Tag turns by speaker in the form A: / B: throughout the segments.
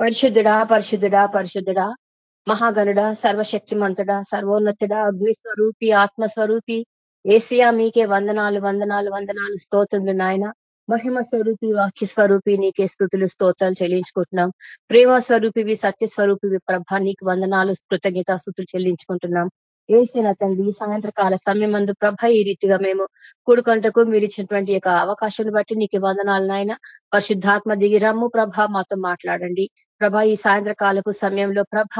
A: పరిశుద్ధుడా పరిశుద్ధుడా పరిశుద్ధుడా మహాగనుడ సర్వశక్తిమంతుడా సర్వోన్నతుడా అగ్నిస్వరూపి ఆత్మస్వరూపి ఏసియా మీకే వందనాలు వందనాలు వందనాలు స్తోత్రుడు నాయన. మహిమ స్వరూపి వాక్య స్వరూపి నీకే స్థుతులు స్తోత్రాలు చెల్లించుకుంటున్నాం. ప్రేమ స్వరూపివి సత్య స్వరూపివి ప్రభా నీకు వందనాలు కృతజ్ఞత స్థుతులు చెల్లించుకుంటున్నాం. ఏసిన తండ్రి ఈ సాయంత్రకాల సమయం మందు ప్రభ ఈ రీతిగా మేము కూడుకొంటకు మీరు ఇచ్చినటువంటి యొక్క అవకాశాన్ని బట్టి నీకు వందనాలు నాయన. పరిశుద్ధాత్మ దిగిరమ్ము ప్రభ మాతో మాట్లాడండి. ప్రభ ఈ సాయంత్రకాలపు సమయంలో ప్రభ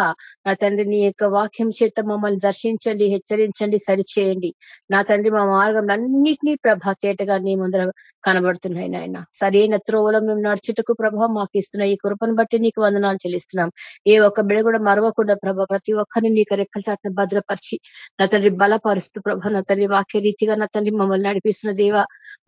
A: నా తండ్రి నీ యొక్క వాక్యం చేత మమ్మల్ని దర్శించండి హెచ్చరించండి సరిచేయండి. నా తండ్రి మా మార్గం అన్నింటినీ ప్రభ తేటగా నీ ముందర కనబడుతున్నాయి నాయన. సరైన త్రోవలో మేము నడుచుటకు ప్రభ మాకు ఇస్తున్న ఈ కృపను బట్టి నీకు వందనాలు చెల్లిస్తున్నాం. ఏ ఒక్క బిడ కూడా మరవకుండా ప్రభ ప్రతి ఒక్కరిని నీకు రెక్కల చాటును భద్రపరిచి నా తండ్రి బలపరుస్తూ ప్రభ నా తండ్రి వాక్య రీతిగా నా తండ్రి మమ్మల్ని నడిపిస్తున్న దేవ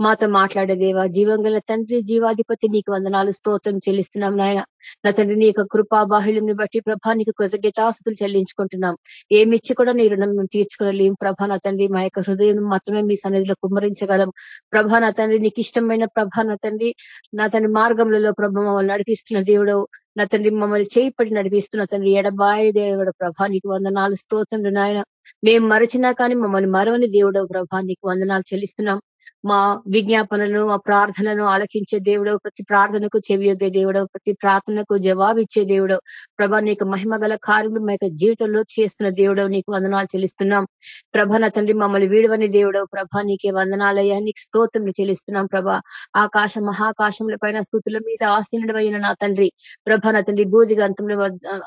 A: మాతో మాట్లాడే దేవ జీవం తండ్రి జీవాధిపతి నీకు వందనాలు స్తోత్రం చెల్లిస్తున్నాం నాయన. నా తండ్రి నీ యొక్క కృపా బాహుళ్యంని బట్టి ప్రభా నీకు కృతజ్ఞతాస్తులు చెల్లించుకుంటున్నాం. ఏమిచ్చి కూడా నీ రుణం మేము తీర్చుకోలేం. ప్రభా నా తండ్రి మా యొక్క హృదయం మాత్రమే మీ సన్నిధిలో కుమ్మరించగలం. ప్రభా నా తండ్రి నీకు ఇష్టమైన ప్రభా నా తండ్రి నా తండ్రి మార్గంలో ప్రభ మమ్మల్ని నడిపిస్తున్న దేవుడు. నా తండ్రి మమ్మల్ని చేయిపడి నడిపిస్తున్న తండ్రి ఎడబాయి దేవుడు ప్రభా నీకు వందనాలు స్తోత్రుడు నాయన. మేము మరచినా కానీ మమ్మల్ని మరవని దేవుడు ప్రభా నీకు వందనాలు చెల్లిస్తున్నాం. మా విజ్ఞాపనలను మా ప్రార్థనను ఆలకించే దేవుడు ప్రతి ప్రార్థనకు చెవియొగ్గే దేవుడు ప్రతి ప్రార్థనకు జవాబిచ్చే దేవుడు ప్రభా నీకు మహిమ గల కార్యములు మా జీవితంలో చేస్తున్న దేవుడు నీకు వందనాలు చెల్లిస్తున్నాం. ప్రభ నా తండ్రి మమ్మల్ని వీడవని దేవుడు ప్రభా నీకే వందనాలయ్యా నీకు స్తోత్రం చెల్లిస్తున్నాం ప్రభా. ఆకాశ మహాకాశముల పైన స్థుతుల మీద ఆశీనుడమైన నా తండ్రి. ప్రభాన నా తండ్రి భూజిగంతంలో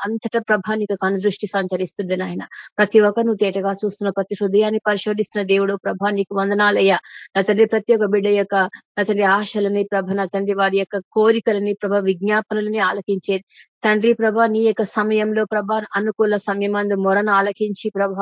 A: అంతటా ప్రభా నీకు కనుదృష్టి సంచరిస్తుంది నాయన. ప్రతి ఒక్కరు తేటగా చూస్తున్న ప్రతి హృదయాన్ని పరిశోధిస్తున్న దేవుడు ప్రభా నీకు వందనాలయ్యా. నా తండ్రి ప్రతి ఒక్క బిడ్డ యొక్క నా తండ్రి ఆశలని ప్రభ నా తండ్రి వారి యొక్క కోరికలని ప్రభ విజ్ఞాపనలని ఆలకించే తండ్రి ప్రభ నీ యొక్క సమయంలో ప్రభ అనుకూల సమయం అందు మొరను ఆలకించి ప్రభ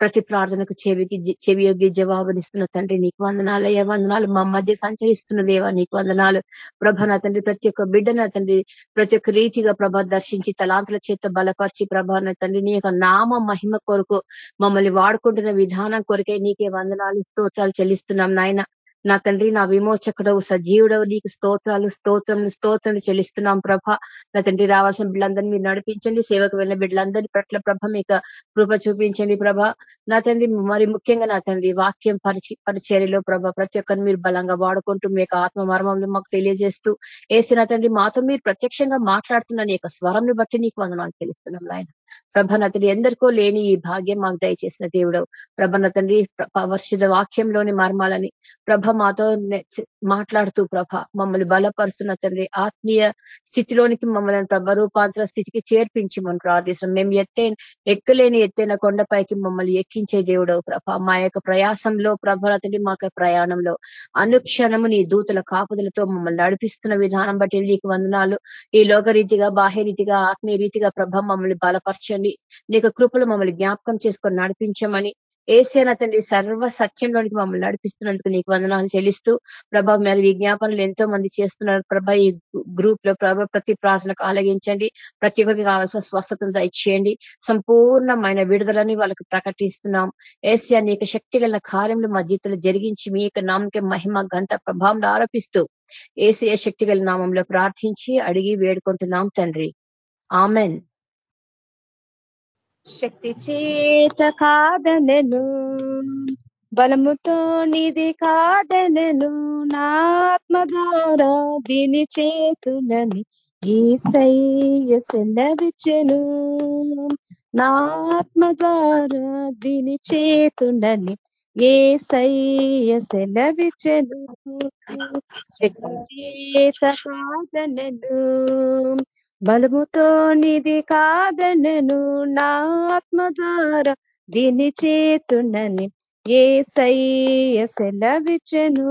A: ప్రతి ప్రార్థనకు చెవికి చెవి యొగ్గి జవాబునిస్తున్న తండ్రి నీకు వందనాలయ్య వందనాలు మా మధ్య సంచరిస్తున్న దేవా నీకు వందనాలు. ప్రభ నా తండ్రి ప్రతి ఒక్క బిడ్డ నా తండ్రి ప్రతి ఒక్క రీతిగా ప్రభ దర్శించి తలాంతుల చేత బలపరిచి ప్రభ నా తండ్రి నీ యొక్క నామ మహిమ కొరకు మమ్మల్ని వాడుకుంటున్న విధానం కొరకే నీకే వందనాలు స్తోత్రాలు చెల్లిస్తున్నాం నాయన. నా తండ్రి నా విమోచకుడవు సజీవుడవు. నీకు స్తోత్రాలు స్తోత్రములు స్తోత్రములు చెల్లిస్తున్నాం ప్రభ. నా తండ్రి రావాల్సిన బిడ్డలందరినీ మీరు నడిపించండి. సేవకు వెళ్ళిన బిడ్డలందరినీ పట్ల ప్రభ మీకు కృప చూపించండి ప్రభ. నా తండ్రి మరి ముఖ్యంగా నా తండ్రి వాక్యం పరిచి పరిచర్యలో ప్రభ ప్రతి ఒక్కరిని మీరు బలంగా వాడుకుంటూ మీ యొక్క ఆత్మ మర్మంలో మాకు తెలియజేస్తూ వేసిన తండ్రి మాతో మీరు ప్రత్యక్షంగా మాట్లాడుతున్న నీ యొక్క స్వరంని బట్టి నీకు వందనాలు తెలుస్తున్నాం ఆయన ప్రభనతడి ఎందరికో లేని ఈ భాగ్యం మాకు దయచేసిన దేవుడు. ప్రభనతండ్రి పరిశుద్ధ వాక్యంలోని మర్మాలని ప్రభ మాతో మాట్లాడుతూ ప్రభ మమ్మల్ని బలపరుస్తున్న తండ్రి ఆత్మీయ స్థితిలోనికి మమ్మల్ని ప్రభ రూపాంతర స్థితికి చేర్పించి ప్రార్థిస్తున్నాం. మేము ఎత్తైన ఎక్కలేని ఎత్తైన కొండపైకి మమ్మల్ని ఎక్కించే దేవుడు ప్రభ. మా యొక్క ప్రయాసంలో ప్రభనతండి మా ప్రయాణంలో అనుక్షణము నీ దూతల కాపుదలతో మమ్మల్ని నడిపిస్తున్న విధానం బట్టి నీకు వందనాలు. ఈ లోకరీతిగా బాహ్య రీతిగా ఆత్మీయ రీతిగా ప్రభ మమ్మల్ని బలపరచండి నీకు కృపలు మమ్మల్ని జ్ఞాపకం చేసుకొని నడిపించమని. ఏసేన తండ్రి సర్వ సత్యంలోనికి మమ్మల్ని నడిపిస్తున్నందుకు నీకు వందనాలు చెల్లిస్తూ ప్రభా మరి విజ్ఞాపనలు ఎంతో మంది చేస్తున్నారు. ప్రభా ఈ గ్రూప్లో ప్రభ ప్రతి ప్రార్థనకు ఆలగించండి. ప్రతి ఒక్కరికి కావాల్సిన స్వస్థతను దయచేయండి. సంపూర్ణమైన విడుదలని వాళ్ళకి ప్రకటిస్తున్నాం. ఏసియా నీకు శక్తి గల కార్యములు మా జీవితంలో జరిగించి మీ యొక్క నామకే మహిమ గంత ప్రభావంలో ఆరోపిస్తూ ఏసియా శక్తి గల నామంలో ప్రార్థించి అడిగి వేడుకుంటున్నాం తండ్రి. ఆమెన్.
B: శక్తి చేత కాదనను బలముతో నిధి కాదనను నాత్మ ద్వారా దీని చేతునని ఈసయ్య సెలవిచ్చను. నాత్మ ద్వారా దీని చేతునని ఏ సయ్య సెలవిచ్చను. చేత కాదనను బలముతో నిధి కాదనను నా ఆత్మ ద్వారా దీని చేతునని ఏ సయ్య సెలవిచ్చను.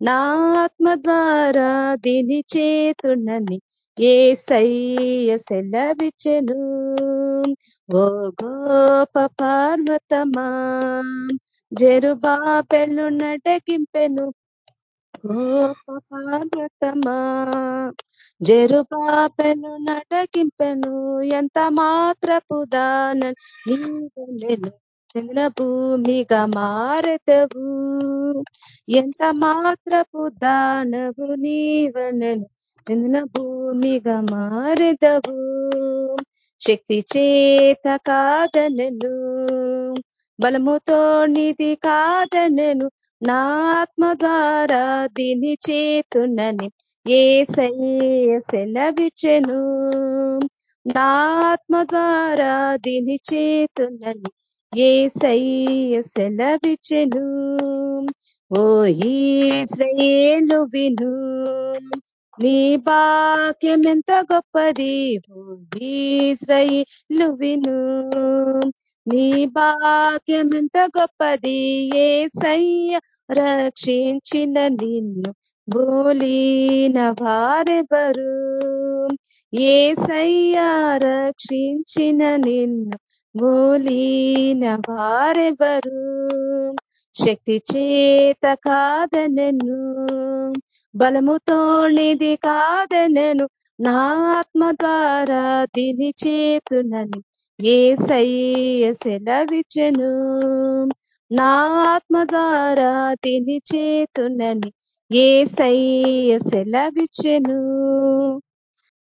B: నా ఆత్మ ద్వారా దీని చేతునని ఏ సయ్య సెలవిచ్చను. ఓ గోప పార్వతమా జరుబా పెళ్ళు నటకింపెను గోప పార్వతమా జరుపాపెను నటకింపెను ఎంత మాత్రపు దాన నీవెను భూమిగా మారెతవు ఎంత మాత్రపు దానవు నీవనను నిన్న భూమిగా మారెదవు. శక్తి చేత కాదనను బలముతో నిధి కాదనను. నా ఆత్మ ద్వారా దీని చేతునని ఏ సెలవిచెను నా ఆత్మ ద్వారా దీని చేతున్నని ఏ సెలవిచెను ఓ ఈశ్రయేలు విను. నీ భాగ్యం ఎంత గొప్పది ఈశ్రయిలు విను. నీ భాగ్యం ఎంత గొప్పది. ఏ సయ్య రక్షించిన నిన్ను బోలిన వారెవరు? ఏ సయ్య రక్షించిన నిన్ను బోలిన వారెవరు? శక్తి చేత కాదనను బలముతోనిది కాదనను నా ఆత్మ ద్వారా దీని చేతునని ఏ సయ్య సెలవిచెను నా ఆత్మ ద్వారా దీని చేతునని ఏ సయ్య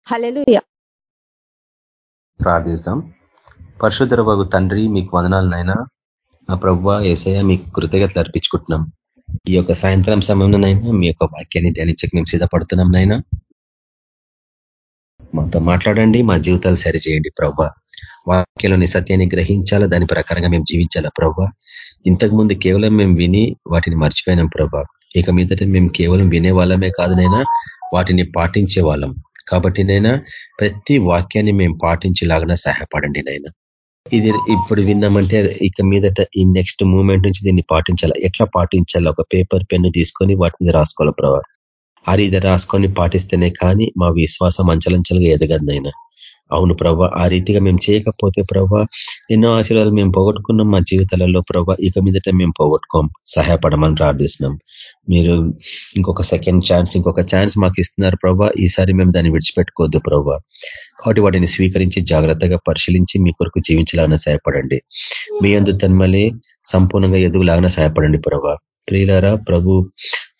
B: హలెలుయ
C: ప్రార్థిస్తాం. పరశుధర తండ్రి మీకు వదనాలనైనా నా ప్రవ్వ ఏసయ మీకు కృతజ్ఞతలు అర్పించుకుంటున్నాం. ఈ యొక్క సాయంత్రం సమయంలోనైనా మీ యొక్క వాక్యాన్ని ధ్యానించక మేము సిద్ధపడుతున్నాం నైనా మాతో మాట్లాడండి మా జీవితాలు సరిచేయండి ప్రవ్వ వాక్యంలోని సత్యాన్ని గ్రహించాలా దాని ప్రకారంగా మేము జీవించాలా ప్రవ్వ ఇంతకుముందు కేవలం మేము విని వాటిని మర్చిపోయినాం ప్రభా ఇక మీదట మేము కేవలం వినే వాళ్ళమే కాదునైనా వాటిని పాటించే వాళ్ళం కాబట్టి నైనా ప్రతి వాక్యాన్ని మేము పాటించేలాగా సహాయపడండి నైనా. ఇది ఇప్పుడు విన్నామంటే ఇక మీదట ఈ నెక్స్ట్ మూమెంట్ నుంచి దీన్ని పాటించాలా? ఎట్లా పాటించాలా? ఒక పేపర్ పెన్ను తీసుకొని వాటి మీద రాసుకోవాలి ప్రభావ ఆ రీతి రాసుకొని పాటిస్తేనే కానీ మా విశ్వాసం అంచలంచలుగా ఎదగదనైనా అవును ప్రభా ఆ రీతిగా మేము చేయకపోతే ప్రభా ఎన్నో ఆశీర్వాదాలు మేము పోగొట్టుకున్నాం మా జీవితాలలో ప్రభా ఇక మీదట మేము పోగొట్టుకోం సహాయపడమని ప్రార్థిస్తున్నాం. మీరు ఇంకొక సెకండ్ ఛాన్స్ ఇంకొక ఛాన్స్ మాకు ఇస్తున్నారు ప్రభా ఈసారి మేము దాన్ని విడిచిపెట్టుకోవద్దు ప్రభా. కాబట్టి వాటిని స్వీకరించి జాగ్రత్తగా పరిశీలించి మీ కొరకు జీవించలాగా సహాయపడండి. మీ అందు తన్మలే సంపూర్ణంగా ఎదుగులాగానే సహాయపడండి ప్రభా. ప్రియులారా ప్రభు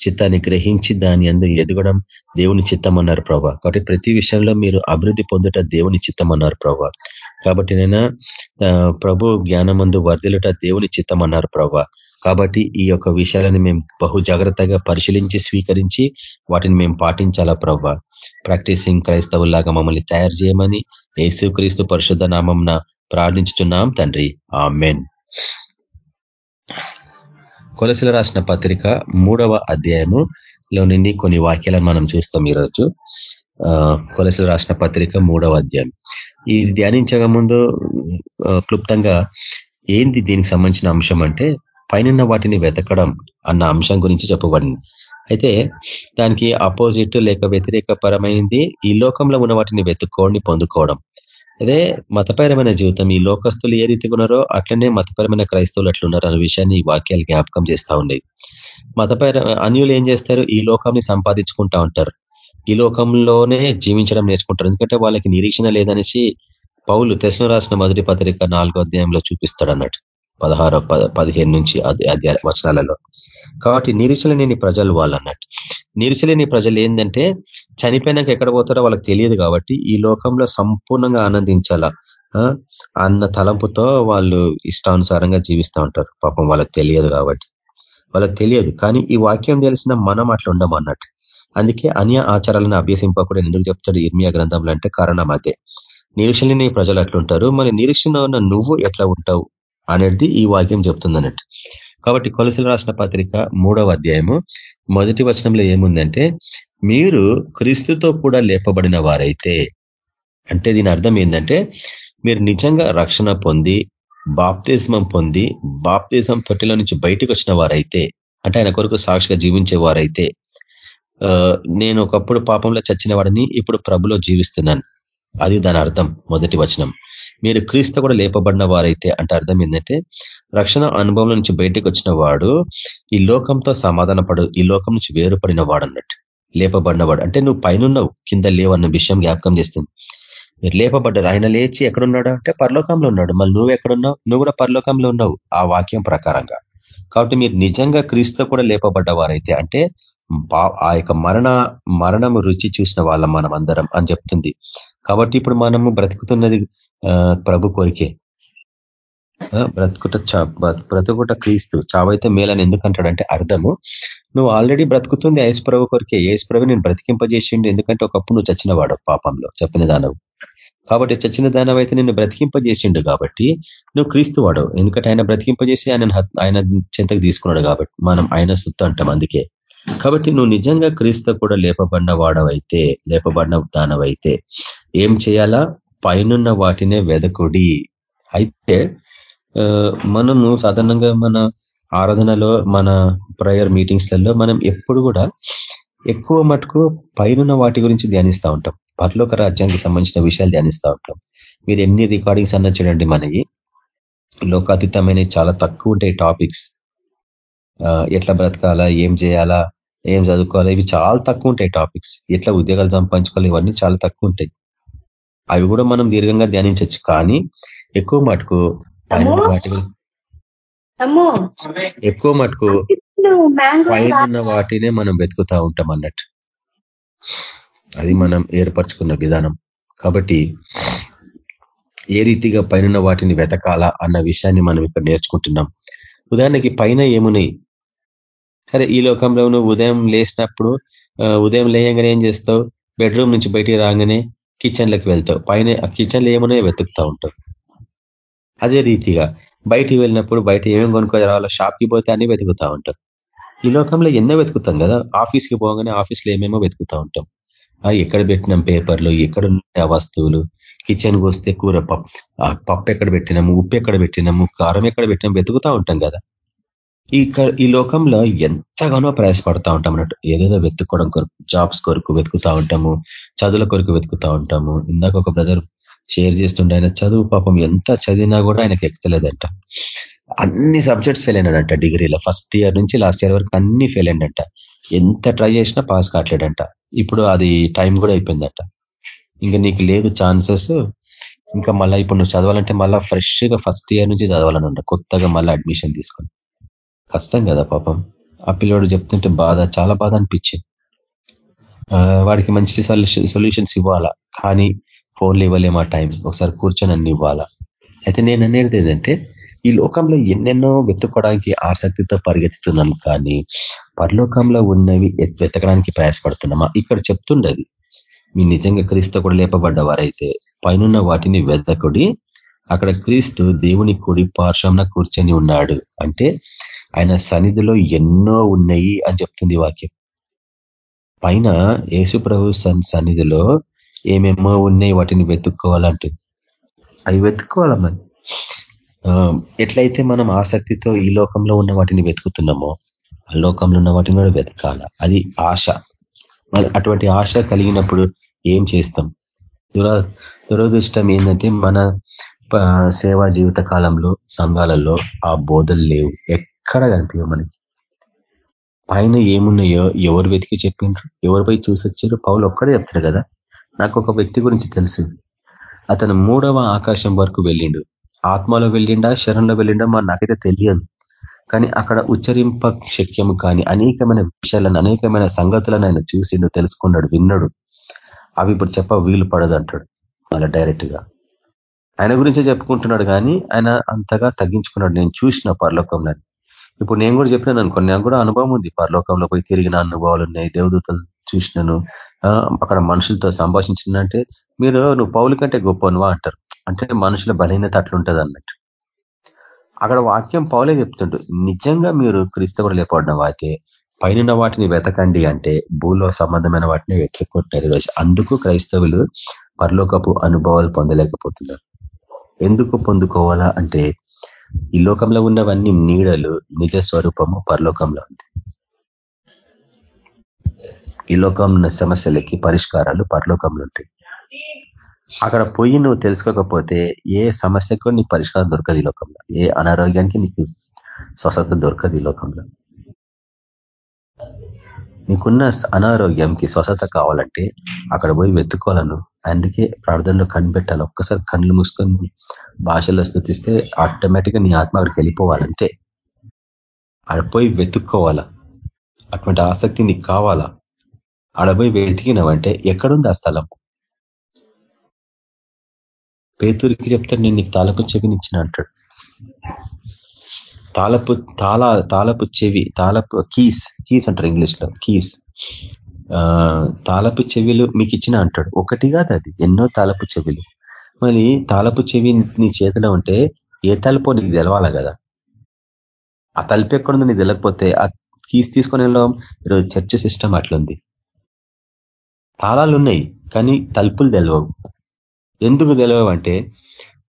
C: చిత్తాన్ని గ్రహించి దాని అందు ఎదగడం దేవుని చిత్తం అన్నారు ప్రభా. కాబట్టి ప్రతి విషయంలో మీరు అభివృద్ధి పొందుట దేవుని చిత్తం అన్నారు ప్రభా. కాబట్టి నైనా ప్రభు జ్ఞానమందు వర్ధిలుట దేవుని చిత్తం అన్నారు ప్రభా. కాబట్టి ఈ యొక్క విషయాలను మేము బహు జాగ్రత్తగా పరిశీలించి స్వీకరించి వాటిని మేము పాటించాలా ప్రవ్వ ప్రాక్టీసింగ్ క్రైస్తవుల్లాగా మమ్మల్ని తయారు చేయమని యేసుక్రీస్తు పరిశుద్ధ నామం ప్రార్థించుతున్నాం తండ్రి. ఆ మెన్ కొలసిల రాసిన పత్రిక మూడవ అధ్యాయము లో నుండి కొన్ని వాక్యాలను మనం చూస్తాం ఈరోజు. కొలసిల రాసిన పత్రిక మూడవ అధ్యాయం. ఇది ధ్యానించక ముందు క్లుప్తంగా ఏంది దీనికి సంబంధించిన అంశం అంటే పైన వాటిని వెతకడం అన్న అంశం గురించి చెప్పబడింది. అయితే దానికి అపోజిట్ లేక వ్యతిరేక పరమైంది ఈ లోకంలో ఉన్న వాటిని వెతుక్కోండి పొందుకోవడం. అదే మతపరమైన జీవితం ఈ లోకస్తులు ఏ రీతిగా ఉన్నారో అట్లనే మతపరమైన క్రైస్తవులు అట్లున్నారు అనే విషయాన్ని ఈ వాక్యాలు జ్ఞాపకం చేస్తూ ఉండేది మతపర అన్యులు ఏం చేస్తారు? ఈ లోకాన్ని సంపాదించుకుంటా ఉంటారు. ఈ లోకంలోనే జీవించడం నేర్చుకుంటారు. ఎందుకంటే వాళ్ళకి నిరీక్షణ లేదనేసి పౌలు తెశను రాసిన మొదటి పత్రిక నాలుగో అధ్యాయంలో చూపిస్తాడు అన్నట్టు పదహారో పదిహేను నుంచి అధ్యాయ వచనాలలో. కాబట్టి నిరీక్షలేని ప్రజలు వాళ్ళు అన్నట్టు నిరీక్షలేని ప్రజలు ఏంటంటే చనిపోయినాక ఎక్కడ పోతారో వాళ్ళకి తెలియదు కాబట్టి ఈ లోకంలో సంపూర్ణంగా ఆనందించాల? అన్న తలంపుతో వాళ్ళు ఇష్టానుసారంగా జీవిస్తూ ఉంటారు. పాపం వాళ్ళకి తెలియదు కాబట్టి. వాళ్ళకి తెలియదు. కానీ ఈ వాక్యం తెలిసిన మనం అట్లా ఉండము అన్నట్టు అందుకే అన్య ఆచారాలను అభ్యసింపకూడదు ఎందుకు చెప్తాడు ఇర్మియా గ్రంథంలో అంటే కారణం అదే. నిరీక్షణ ప్రజలు అట్లుంటారు మరి నిరీక్షణ ఉన్న నువ్వు ఎట్లా ఉంటావు అనేది ఈ వాక్యం చెప్తుంది అన్నట్టు కాబట్టి కొలసలు రాసిన పత్రిక మూడవ అధ్యాయము మొదటి వచనంలో ఏముందంటే మీరు క్రీస్తుతో కూడా లేపబడిన వారైతే అంటే దీని అర్థం ఏంటంటే మీరు నిజంగా రక్షణ పొంది బాప్తిజమం పొంది బాప్తిజం తొట్టిలో నుంచి బయటకు వచ్చిన వారైతే అంటే ఆయన కొరకు సాక్షిగా జీవించే వారైతే నేను ఒకప్పుడు పాపంలో చచ్చిన వాడిని ఇప్పుడు ప్రభులో జీవిస్తున్నాను. అది దాని అర్థం మొదటి వచనం. మీరు క్రీస్తు కూడా లేపబడిన వారైతే అంటే అర్థం ఏంటంటే రక్షణ అనుభవం నుంచి బయటకు వచ్చిన వాడు ఈ లోకంతో సమాధాన పడు ఈ లోకం నుంచి వేరుపడిన వాడు అన్నట్టు లేపబడినవాడు. అంటే నువ్వు పైనున్నావు కింద లేవన్న విషయం జ్ఞాపకం చేస్తుంది. మీరు లేపబడ్డారు ఆయన లేచి ఎక్కడున్నాడు? అంటే పరలోకంలో ఉన్నాడు. మళ్ళీ నువ్వు ఎక్కడున్నావు? నువ్వు కూడా పరలోకంలో ఉన్నావు ఆ వాక్యం ప్రకారంగా. కాబట్టి మీరు నిజంగా క్రీస్తు కూడా లేపబడ్డవారైతే అంటే ఆ యొక్క మరణ మరణము రుచి చూసిన వాళ్ళం మనం అందరం అని చెప్తుంది. కాబట్టి ఇప్పుడు మనము బ్రతుకుతున్నది ప్రభు కోరికే. బ్రతుకుట బ్రతుకుట క్రీస్తు. చావైతే మేలని ఎందుకంటాడంటే అర్థము నువ్వు ఆల్రెడీ బ్రతుకుతుంది ఏసు ప్రభు కొరికే. ఏసు ప్రభు నేను బ్రతికింపజేసిండు. ఎందుకంటే ఒకప్పుడు నువ్వు చచ్చినవాడు పాపంలో చెప్పిన దానవు. కాబట్టి చచ్చిన దానం అయితే నిన్ను బ్రతికింపజేసిండు కాబట్టి నువ్వు క్రీస్తు వాడు ఎందుకంటే ఆయన బ్రతికింపజేసి ఆయన ఆయన చెంతకు తీసుకున్నాడు కాబట్టి మనం ఆయన సుత్తు అంటాం అందుకే. కాబట్టి నువ్వు నిజంగా క్రీస్తు కూడా లేపబడిన వాడవైతే లేపబడిన దానవైతే ఏం చేయాలా? పైనున్న వాటినే వెదకుడి. అయితే మనము సాధారణంగా మన ఆరాధనలో మన ప్రయర్ మీటింగ్స్లలో మనం ఎప్పుడు కూడా ఎక్కువ మటుకు పైన వాటి గురించి ధ్యానిస్తూ ఉంటాం. పరలోక రాజ్యానికి సంబంధించిన విషయాలు ధ్యానిస్తూ ఉంటాం. మీరు ఎన్ని రికార్డింగ్స్ అన్న చూడండి మనకి. లోకాతీతమైన చాలా తక్కువ ఉంటాయి టాపిక్స్ ఎట్లా బ్రతకాలా ఏం చేయాలా ఏం చదువుకోవాలా ఇవి చాలా తక్కువ ఉంటాయి టాపిక్స్ ఎట్లా ఉద్యోగాలు సంపాదించుకోవాలి ఇవన్నీ చాలా తక్కువ ఉంటాయి. అవి కూడా మనం దీర్ఘంగా ధ్యానించవచ్చు. కానీ ఎక్కువ మటుకు ఎక్కువ మటుకు పైన వాటినే మనం వెతుకుతా ఉంటాం అన్నట్టు. అది మనం ఏర్పరచుకున్న విధానం. కాబట్టి ఏ రీతిగా పైన వాటిని వెతకాలా అన్న విషయాన్ని మనం ఇక్కడ నేర్చుకుంటున్నాం. ఉదాహరణకి పైన ఏమున్నాయి? సరే ఈ లోకంలో నువ్వు ఉదయం లేచినప్పుడు ఉదయం లేయంగానే ఏం చేస్తావు? బెడ్రూమ్ నుంచి బయటికి రాగానే కిచెన్లోకి వెళ్తావు. పైన కిచెన్లో ఏమున్నాయో వెతుకుతా ఉంటావు. అదే రీతిగా బయటికి వెళ్ళినప్పుడు బయట ఏమేమి కొనుక్కో రావాలో షాప్కి పోతే అన్ని వెతుకుతా ఉంటాం. ఈ లోకంలో ఎన్నో వెతుకుతాం కదా? ఆఫీస్కి పోగానే ఆఫీస్లో ఏమేమో వెతుకుతా ఉంటాం. ఎక్కడ పెట్టినాం పేపర్లు ఎక్కడ ఆ వస్తువులు? కిచెన్ వస్తే కూర పప్పు ఎక్కడ పెట్టినాము? ఉప్పు ఎక్కడ పెట్టినాము? కారం ఎక్కడ పెట్టినాము? వెతుకుతా ఉంటాం కదా? ఈ ఈ లోకంలో ఎంతగానో ప్రయాసపడతా ఉంటాం అన్నట్టు. ఏదేదో వెతుక్కోవడం కొరకు జాబ్స్ కొరకు వెతుకుతా ఉంటాము చదువుల కొరకు వెతుకుతా ఉంటాము. ఇందాక ఒక బ్రదర్ షేర్ చేస్తుండే. ఆయన చదువు పాపం ఎంత చదివినా కూడా ఆయనకు ఎక్కలేదంట అన్ని సబ్జెక్ట్స్ ఫెయిల్ అయినాడంట డిగ్రీలో. ఫస్ట్ ఇయర్ నుంచి లాస్ట్ ఇయర్ వరకు అన్ని ఫెయిల్ అయిందంట ఎంత ట్రై చేసినా పాస్ కావట్లేడంట ఇప్పుడు అది టైం కూడా అయిపోయిందంట. ఇంకా నీకు లేదు ఛాన్సెస్ ఇంకా మళ్ళీ ఇప్పుడు నువ్వు చదవాలంటే మళ్ళీ ఫ్రెష్గా ఫస్ట్ ఇయర్ నుంచి చదవాలనంట కొత్తగా మళ్ళీ అడ్మిషన్ తీసుకొని. కష్టం కదా పాపం. ఆ పిల్లోడు చెప్తుంటే బాధ చాలా బాధ అనిపించింది. వాడికి మంచి సొల్యూషన్స్ ఇవ్వాలా? కానీ ఫోన్లు ఇవ్వలేము ఆ టైం ఒకసారి కూర్చొని అన్ని ఇవ్వాలా. అయితే నేను అనేది ఏంటంటే ఈ లోకంలో ఎన్నెన్నో వెతుక్కోవడానికి ఆసక్తితో పరిగెత్తుతున్నాం కానీ పరలోకంలో ఉన్నవి వెతకడానికి ప్రయాసపడుతున్నామా? ఇక్కడ చెప్తుండది మీ నిజంగా క్రీస్తు కూడా లేపబడ్డ వారైతే పైనున్న వాటిని వెతకుడి అక్కడ క్రీస్తు దేవుని కుడి పార్శ్వంన కూర్చొని ఉన్నాడు. అంటే ఆయన సన్నిధిలో ఎన్నో ఉన్నాయి అని చెప్తుంది వాక్యం. పైన యేసుప్రభు సన్ సన్నిధిలో ఏమేమో ఉన్నాయి వాటిని వెతుక్కోవాలంటే. అవి వెతుక్కోవాలి మరి? ఎట్లయితే మనం ఆసక్తితో ఈ లోకంలో ఉన్న వాటిని వెతుకుతున్నామో ఆ లోకంలో ఉన్న వాటిని కూడా వెతకాల. అది ఆశ. అటువంటి ఆశ కలిగినప్పుడు ఏం చేస్తాం? దురా దురదృష్టం ఏంటంటే మన సేవా జీవిత కాలంలో సంఘాలలో ఆ బోధలు లేవు. ఎక్కడ కనిపించవు మనకి. పైన ఏమున్నాయో ఎవరు వెతికి చెప్పిండ్రు? ఎవరిపై చూసొచ్చారు పౌలు ఒక్కడే చెప్తారు కదా. నాకు ఒక వ్యక్తి గురించి తెలుసు. అతను మూడవ ఆకాశం వరకు వెళ్ళిండు. ఆత్మలో వెళ్ళిండా శరణంలో వెళ్ళిండా మా నాకైతే తెలియదు. కానీ అక్కడ ఉచ్చరింప శక్యము కానీ అనేకమైన విషయాలను అనేకమైన సంగతులను ఆయన చూసిండు తెలుసుకున్నాడు విన్నాడు. అవి ఇప్పుడు చెప్ప వీలు పడదు అంటాడు మళ్ళీ డైరెక్ట్గా ఆయన గురించే చెప్పుకుంటున్నాడు కానీ ఆయన అంతగా తగ్గించుకున్నాడు. నేను చూసిన పరలోకంలో ఇప్పుడు నేను కూడా చెప్పినాను అనుకో నాకు కూడా అనుభవం ఉంది పరలోకంలో పోయి తిరిగిన అనుభవాలు ఉన్నాయి దేవదూతలు చూసినాను. అక్కడ మనుషులతో సంభాషించిందంటే మీరు నువ్వు పౌలు కంటే గొప్పనువా అంటారు. అంటే మనుషుల బలహీనత అట్లుంటుంది అన్నట్టు అక్కడ వాక్యం పౌలే చెప్తుంటు నిజంగా మీరు క్రీస్తు లేపడడం అయితే పైన వాటిని వెతకండి అంటే భూలో సంబంధమైన వాటిని వెతుక్కుంటున్నారు ఈరోజు అందుకు క్రైస్తవులు పరలోకపు అనుభవాలు పొందలేకపోతున్నారు. ఎందుకు పొందుకోవాలా అంటే ఈ లోకంలో ఉన్నవన్నీ నీడలు నిజ స్వరూపము పరలోకంలో ఉంది. ఈ లోకం సమస్యలకి పరిష్కారాలు పరలోకంలో ఉంటాయి అక్కడ పోయి నువ్వు తెలుసుకోకపోతే ఏ సమస్యకు నీకు పరిష్కారం దొరకదు ఈ లోకంలో. ఏ అనారోగ్యానికి నీకు స్వస్థత దొరకదు ఈ లోకంలో. నీకున్న అనారోగ్యంకి స్వస్థత కావాలంటే అక్కడ పోయి వెతుక్కోవాలను. అందుకే ప్రార్థనలో కనిపెట్టాలి ఒక్కసారి కళ్ళు మూసుకొని భాషలో స్థుతిస్తే ఆటోమేటిక్గా నీ ఆత్మ అక్కడికి వెళ్ళిపోవాలంతే అక్కడ పోయి వెతుక్కోవాలా? అటువంటి ఆసక్తి నీకు కావాలా? ఆడపోయి వెతికినావంటే ఎక్కడుంది ఆ స్థలం? పేతూరికి చెప్తాడు నేను నీకు తాలపు చెవిని ఇచ్చిన అంటాడు. తాలపు తాళ తాలపు చెవి తాలపు కీస్ కీస్ అంటారు ఇంగ్లీష్లో కీస్ తాలపు చెవిలు మీకు ఇచ్చిన అంటాడు. ఒకటి కాదు అది ఎన్నో తాలపు చెవిలు. మరి తాలపు చెవి నీ చేతిలో ఉంటే ఏ తలుపో నీకు తెలవాలా కదా. ఆ తలుపు ఎక్కడుందో నీకు తెలియకపోతే ఆ కీస్ తీసుకొని వెళ్ళడం ఈరోజు చర్చ సిస్టమ్ అట్లుంది. తాళాలు ఉన్నాయి కానీ తలుపులు తెలవవు. ఎందుకు తెలియవు అంటే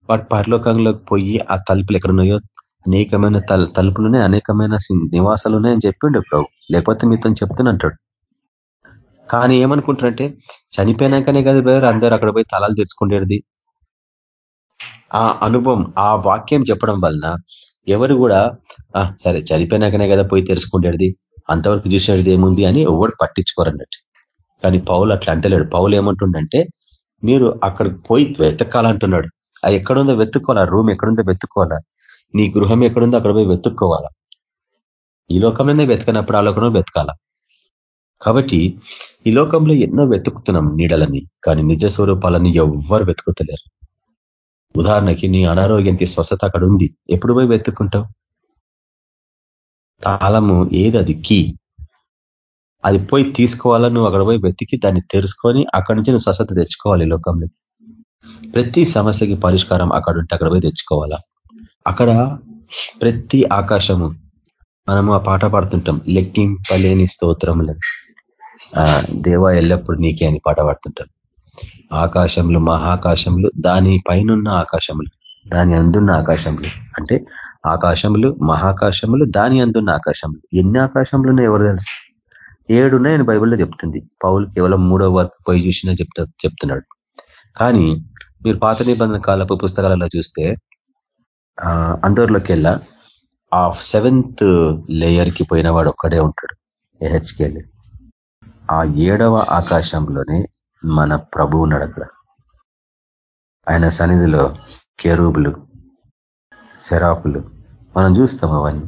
C: వాటి పరలోకంలోకి పోయి ఆ తలుపులు ఎక్కడున్నాయో అనేకమైన తలుపులునే అనేకమైన నివాసాలు ఉన్నాయని చెప్పిండు ప్రభు. లేకపోతే మీతో చెప్తున్నంటాడు కానీ ఏమనుకుంటారంటే చనిపోయినాకనే కదా బ్రదర్ అందరూ అక్కడ పోయి తలాలు తెరుచుకుంటేది ఆ అనుభవం ఆ వాక్యం చెప్పడం వలన ఎవరు కూడా సరే చనిపోయినాకనే కదా పోయి తెరుచుకుంటేది అంతవరకు చూసేది ఏముంది అని ఎవరు పట్టించుకోరన్నట్టు. కానీ పౌలు అట్లా అంటలేడు. పౌలు ఏమంటుండంటే మీరు అక్కడికి పోయి వెతకాలంటున్నాడు. అది ఎక్కడుందో వెతుక్కోవాలా? రూమ్ ఎక్కడుందో వెతుక్కోవాలా? నీ గృహం ఎక్కడుందో అక్కడ పోయి వెతుక్కోవాలా? ఈ లోకంలోనే వెతకనప్పుడు ఆ లోకంలో వెతకాలా? కాబట్టి ఈ లోకంలో ఎన్నో వెతుకుతున్నాం నీడలని కానీ నిజ స్వరూపాలని ఎవ్వరు వెతుకుతలేరు. ఉదాహరణకి నీ అనారోగ్యానికి స్వస్థత అక్కడ ఉంది. ఎప్పుడు పోయి వెతుక్కుంటావు? తాళము ఏది? అది కీ. అది పోయి తీసుకోవాలా నువ్వు అక్కడ పోయి వెతికి దాన్ని తెలుసుకొని అక్కడి నుంచి నువ్వు స్వస్థత తెచ్చుకోవాలి లోకంలో. ప్రతి సమస్యకి పరిష్కారం అక్కడ ఉంటే అక్కడ పోయి తెచ్చుకోవాలా. అక్కడ ప్రతి ఆకాశము మనము ఆ పాట పాడుతుంటాం లెక్కింపలేని స్తోత్రములు. దేవ ఎల్లప్పుడు నీకే అని పాట పాడుతుంటాం. ఆకాశములు మహాకాశములు దాని పైనున్న ఆకాశములు దాని అందున్న ఆకాశములు. అంటే ఆకాశములు మహాకాశములు దాని అందున్న ఆకాశములు. ఎన్ని ఆకాశములు ఎవరు తెలుసు? ఏడు ఉన్నాయని బైబిల్లో చెప్తుంది. పౌలు కేవలం మూడో వరకు పోయి చూసినా చెప్తా చెప్తున్నాడు. కానీ మీరు పాత నిబంధన కాలపు పుస్తకాలలో చూస్తే అందరిలోకెల్లా ఆ సెవెంత్ లేయర్కి పోయిన వాడు ఒక్కడే ఉంటాడు ఏహెచ్కేల్ ఆ ఏడవ ఆకాశంలోనే మన ప్రభు ఉన్నాడు అక్కడ. ఆయన సన్నిధిలో కెరూబులు శరాపులు మనం చూస్తాం అవన్నీ.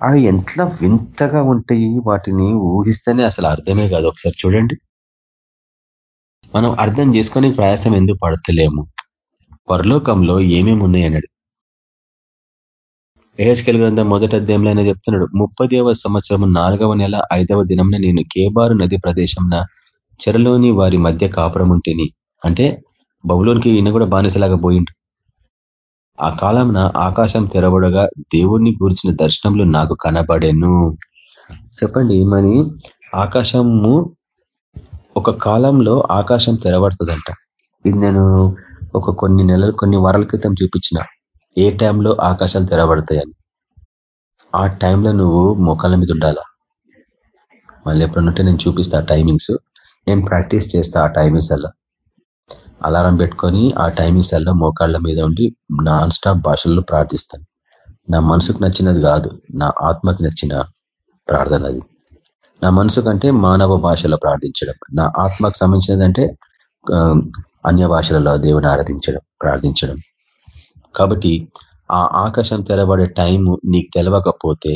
C: అవి ఎంత వింతగా ఉంటాయి వాటిని ఊహిస్తేనే అసలు అర్థమే కాదు. ఒకసారి చూడండి. మనం అర్థం చేసుకొని ప్రయాసం ఎందుకు పడతలేము? పరలోకంలో ఏమేమి ఉన్నాయి అన్నాడు ఏహెచ్కెల్ గ్రంథం మొదటి అధ్యాయంలో ఆయన చెప్తున్నాడు ముప్పదేవ సంవత్సరం నాలుగవ నెల ఐదవ దినంన నేను కేబారు నది ప్రదేశంన చెరలోని వారి మధ్య కాపురం ఉంటేని అంటే బహులోనికి ఈయన కూడా బానిసలాగా పోయిండు. ఆ కాలంన ఆకాశం తెరబడగా దేవుణ్ణి గురించిన దర్శనంలో నాకు కనబడేను. చెప్పండి మని ఆకాశము ఒక కాలంలో ఆకాశం తెరబడుతుందంట ఇది నేను ఒక కొన్ని నెలలు కొన్ని వారాల క్రితం చూపించిన. ఏ టైంలో ఆకాశాలు తెరబడతాయని ఆ టైంలో నువ్వు మోకాళ్ళ మీద ఉండాలా? మళ్ళీ ఎప్పుడన్నంటే నేను చూపిస్తా టైమింగ్స్. నేను ప్రాక్టీస్ చేస్తా ఆ టైమింగ్స్ అలా. అలారం పెట్టుకొని ఆ టైమింగ్స్ అలా మోకాళ్ళ మీద ఉండి నాన్ స్టాప్ భాషల్లో ప్రార్థిస్తాను. నా మనసుకు నచ్చినది కాదు. నా ఆత్మకు నచ్చిన ప్రార్థన అది. నా మనసు కంటే మానవ భాషలో ప్రార్థించడం. నా ఆత్మకు సంబంధించినదంటే అన్య భాషలలో దేవుని ఆరాధించడం ప్రార్థించడం. కాబట్టి ఆ ఆకాశం తెరబడే టైము నీకు తెలవకపోతే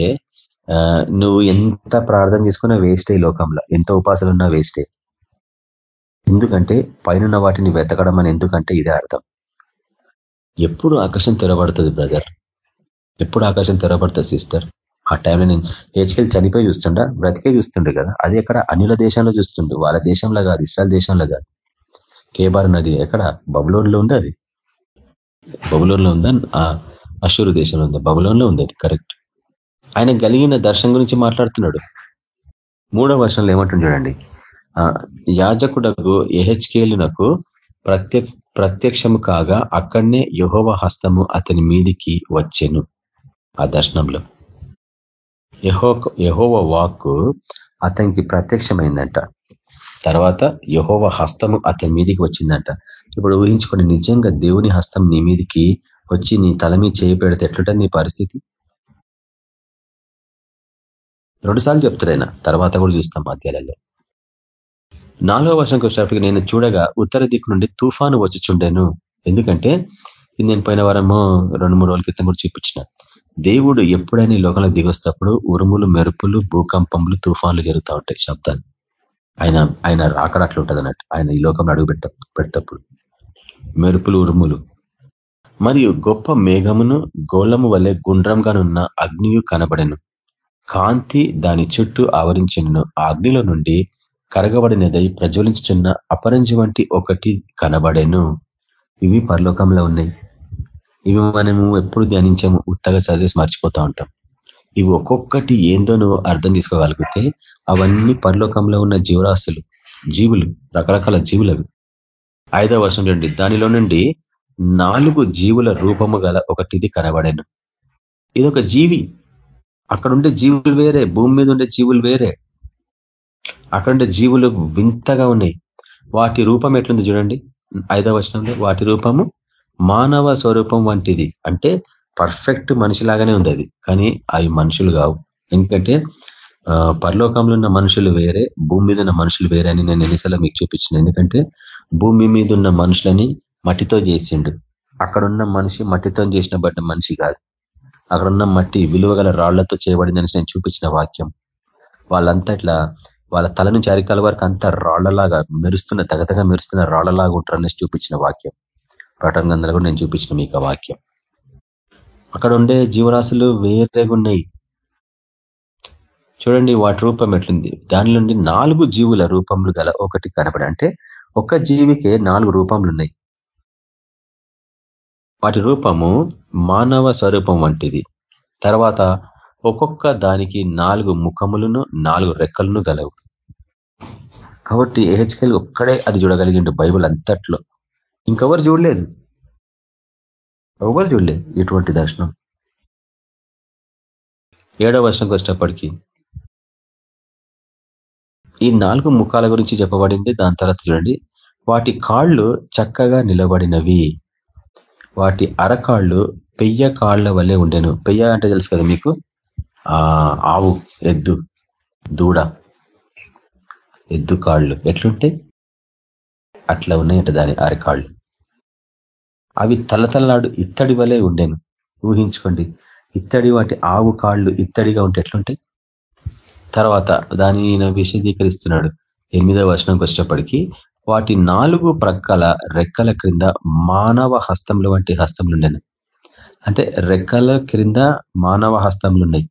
C: నువ్వు ఎంత ప్రార్థన చేసుకున్నా వేస్టే లోకంలో. ఎంత ఉపాసలు ఉన్నా వేస్టే. ఎందుకంటే పైన వాటిని వెతకడం అని ఎందుకంటే ఇదే అర్థం. ఎప్పుడు ఆకాశం తెరబడుతుంది బ్రదర్? ఎప్పుడు ఆకాశం తెరబడుతుంది సిస్టర్? ఆ టైంలో నేను హెచ్కెళ్ళి చనిపోయి చూస్తుండ బ్రతికే చూస్తుండే కదా. అది ఎక్కడ? అనిల దేశంలో చూస్తుండే. వాళ్ళ దేశంలో కాదు ఇస్రాయల్ దేశంలో కాదు. కేబార్ నది ఎక్కడ? బబులోన్లో ఉంది అది? బబులోన్లో ఉందా? అశూరు దేశంలో ఉందా? బబులోన్లో ఉంది అది కరెక్ట్. ఆయన కలిగిన దర్శనం గురించి మాట్లాడుతున్నాడు. మూడో వర్షంలో ఏమంటుంది చూడండి యాజకుడకు ఎహెచ్కేలునకు ప్రత్య ప్రత్యక్షము కాగా అక్కడనే యహోవ హస్తము అతని మీదికి వచ్చెను ఆ దర్శనంలో. యహో యహోవ వాక్కు అతనికి ప్రత్యక్షమైందంట. తర్వాత యహోవ హస్తము అతని మీదికి వచ్చిందంట. ఇప్పుడు ఊహించుకొని నిజంగా దేవుని హస్తం నీ మీదికి వచ్చి నీ తల మీద చేయి పెడితే ఎట్లుంటుంది నీ పరిస్థితి? రెండుసార్లు చెప్తాడు తర్వాత కూడా చూస్తాం మధ్యాలలో. నాలుగో వర్షంకి వచ్చేటప్పటికి నేను చూడగా ఉత్తర దిక్కు నుండి తుఫాను వచ్చి ఎందుకంటే నేను పోయిన వారము రెండు మూడు రోజుల క్రితం కూడా చూపించిన. దేవుడు ఎప్పుడైనా ఈ లోకంలో దిగొస్తప్పుడు ఉరుములు మెరుపులు భూకంపములు తుఫాన్లు జరుగుతూ ఉంటాయి శబ్దాలు. ఆయన ఆయన రాకడ అట్లా ఉంటుంది అన్నట్టు. ఆయన ఈ లోకంలో అడుగు పెట్ట పెడతప్పుడు. మెరుపులు ఉరుములు. మరియు గొప్ప మేఘమును గోళము వలె గుండ్రంగానున్న అగ్నియు కనబడెను. కాంతి దాని చుట్టూ ఆవరించినను అగ్నిలో నుండి కరగబడినదై ప్రజ్వలించుచున్న అపరంజి వంటి ఒకటి కనబడెను. ఇవి పరలోకంలో ఉన్నాయి. ఇవి మనము ఎప్పుడు ధ్యానించాము ఉత్తగా చదివేసి మర్చిపోతా ఉంటాం. ఇవి ఒక్కొక్కటి ఏందో నువ్వు అర్థం చేసుకోగలిగితే అవన్నీ పరలోకంలో ఉన్న జీవరాశులు జీవులు రకరకాల జీవులు అవి ఐదవ వర్షం నుండి దానిలో నుండి నాలుగు జీవుల రూపము గల ఒకటిది కనబడాను. ఇది ఒక జీవి. అక్కడ ఉండే జీవులు వేరే భూమి మీద ఉండే జీవులు వేరే. అక్కడ ఉండే జీవులు వింతగా ఉన్నాయి. వాటి రూపం ఎట్లుంది చూడండి. ఐదవ వచనంలో వాటి రూపము మానవ స్వరూపం వంటిది. అంటే పర్ఫెక్ట్ మనిషిలాగానే ఉంది అది. కానీ అవి మనుషులు కావు. ఎందుకంటే పరలోకంలో ఉన్న మనుషులు వేరే భూమి మీద ఉన్న మనుషులు వేరే అని నేను ఎన్నిసార్లు మీకు చూపించిన. ఎందుకంటే భూమి మీద ఉన్న మనుషులని మట్టితో చేసిండు. అక్కడున్న మనిషి మట్టితో చేసిన బట్ట మనిషి కాదు. అక్కడున్న మట్టి విలువగల రాళ్ళతో చేయబడిందని నేను చూపించిన వాక్యం. వాళ్ళంతట్లా వాళ్ళ తల నుంచి అరికాల వరకు అంతా రాళ్ళలాగా మెరుస్తున్న తగతగా మెరుస్తున్న రాళ్ళలాగా ఉంటారనేసి చూపించిన వాక్యం. ప్రటంగంలో కూడా నేను చూపించిన మీకు వాక్యం. అక్కడ ఉండే జీవరాశులు వేరేగా ఉన్నాయి. చూడండి వాటి రూపం ఎట్లుంది. దాని నుండి నాలుగు జీవుల రూపములు గల ఒకటి కనపడి అంటే ఒక జీవికే నాలుగు రూపములు ఉన్నాయి వాటి రూపము మానవ స్వరూపం వంటిది. తర్వాత ఒక్కొక్క దానికి నాలుగు ముఖములను నాలుగు రెక్కలను గలవు. కాబట్టి ఏహెచ్కెల్ ఒక్కడే అది చూడగలిగిండు బైబుల్ అంతట్లో. ఇంకెవరు చూడలేదు? ఎవరు చూడలేదు ఇటువంటి దర్శనం? ఏడవ వర్షంకి వచ్చేటప్పటికి ఈ నాలుగు ముఖాల గురించి చెప్పబడింది. దాని తర్వాత చూడండి. వాటి కాళ్ళు చక్కగా నిలబడినవి. వాటి అరకాళ్ళు పెయ్య కాళ్ళ వల్లే ఉండేను. పెయ్య అంటే తెలుసు కదా మీకు? ఆవు ఎద్దు దూడ ఎద్దు కాళ్ళు ఎట్లుంటే అట్లా ఉన్నాయట దాని అరికాళ్ళు అవి తలతలనాడు ఇత్తడి వలె ఉండేను. ఊహించుకోండి. ఇత్తడి వాటి ఆవు కాళ్ళు ఇత్తడిగా ఉంటే ఎట్లుంటాయి? తర్వాత దాన్ని ఈయన విశదీకరిస్తున్నాడు. ఎనిమిదవ వర్షంకి వచ్చేటప్పటికి వాటి నాలుగు ప్రక్కల రెక్కల క్రింద మానవ హస్తములు వంటి హస్తములు ఉండేవి అంటే రెక్కల క్రింద మానవ హస్తములు ఉన్నాయి.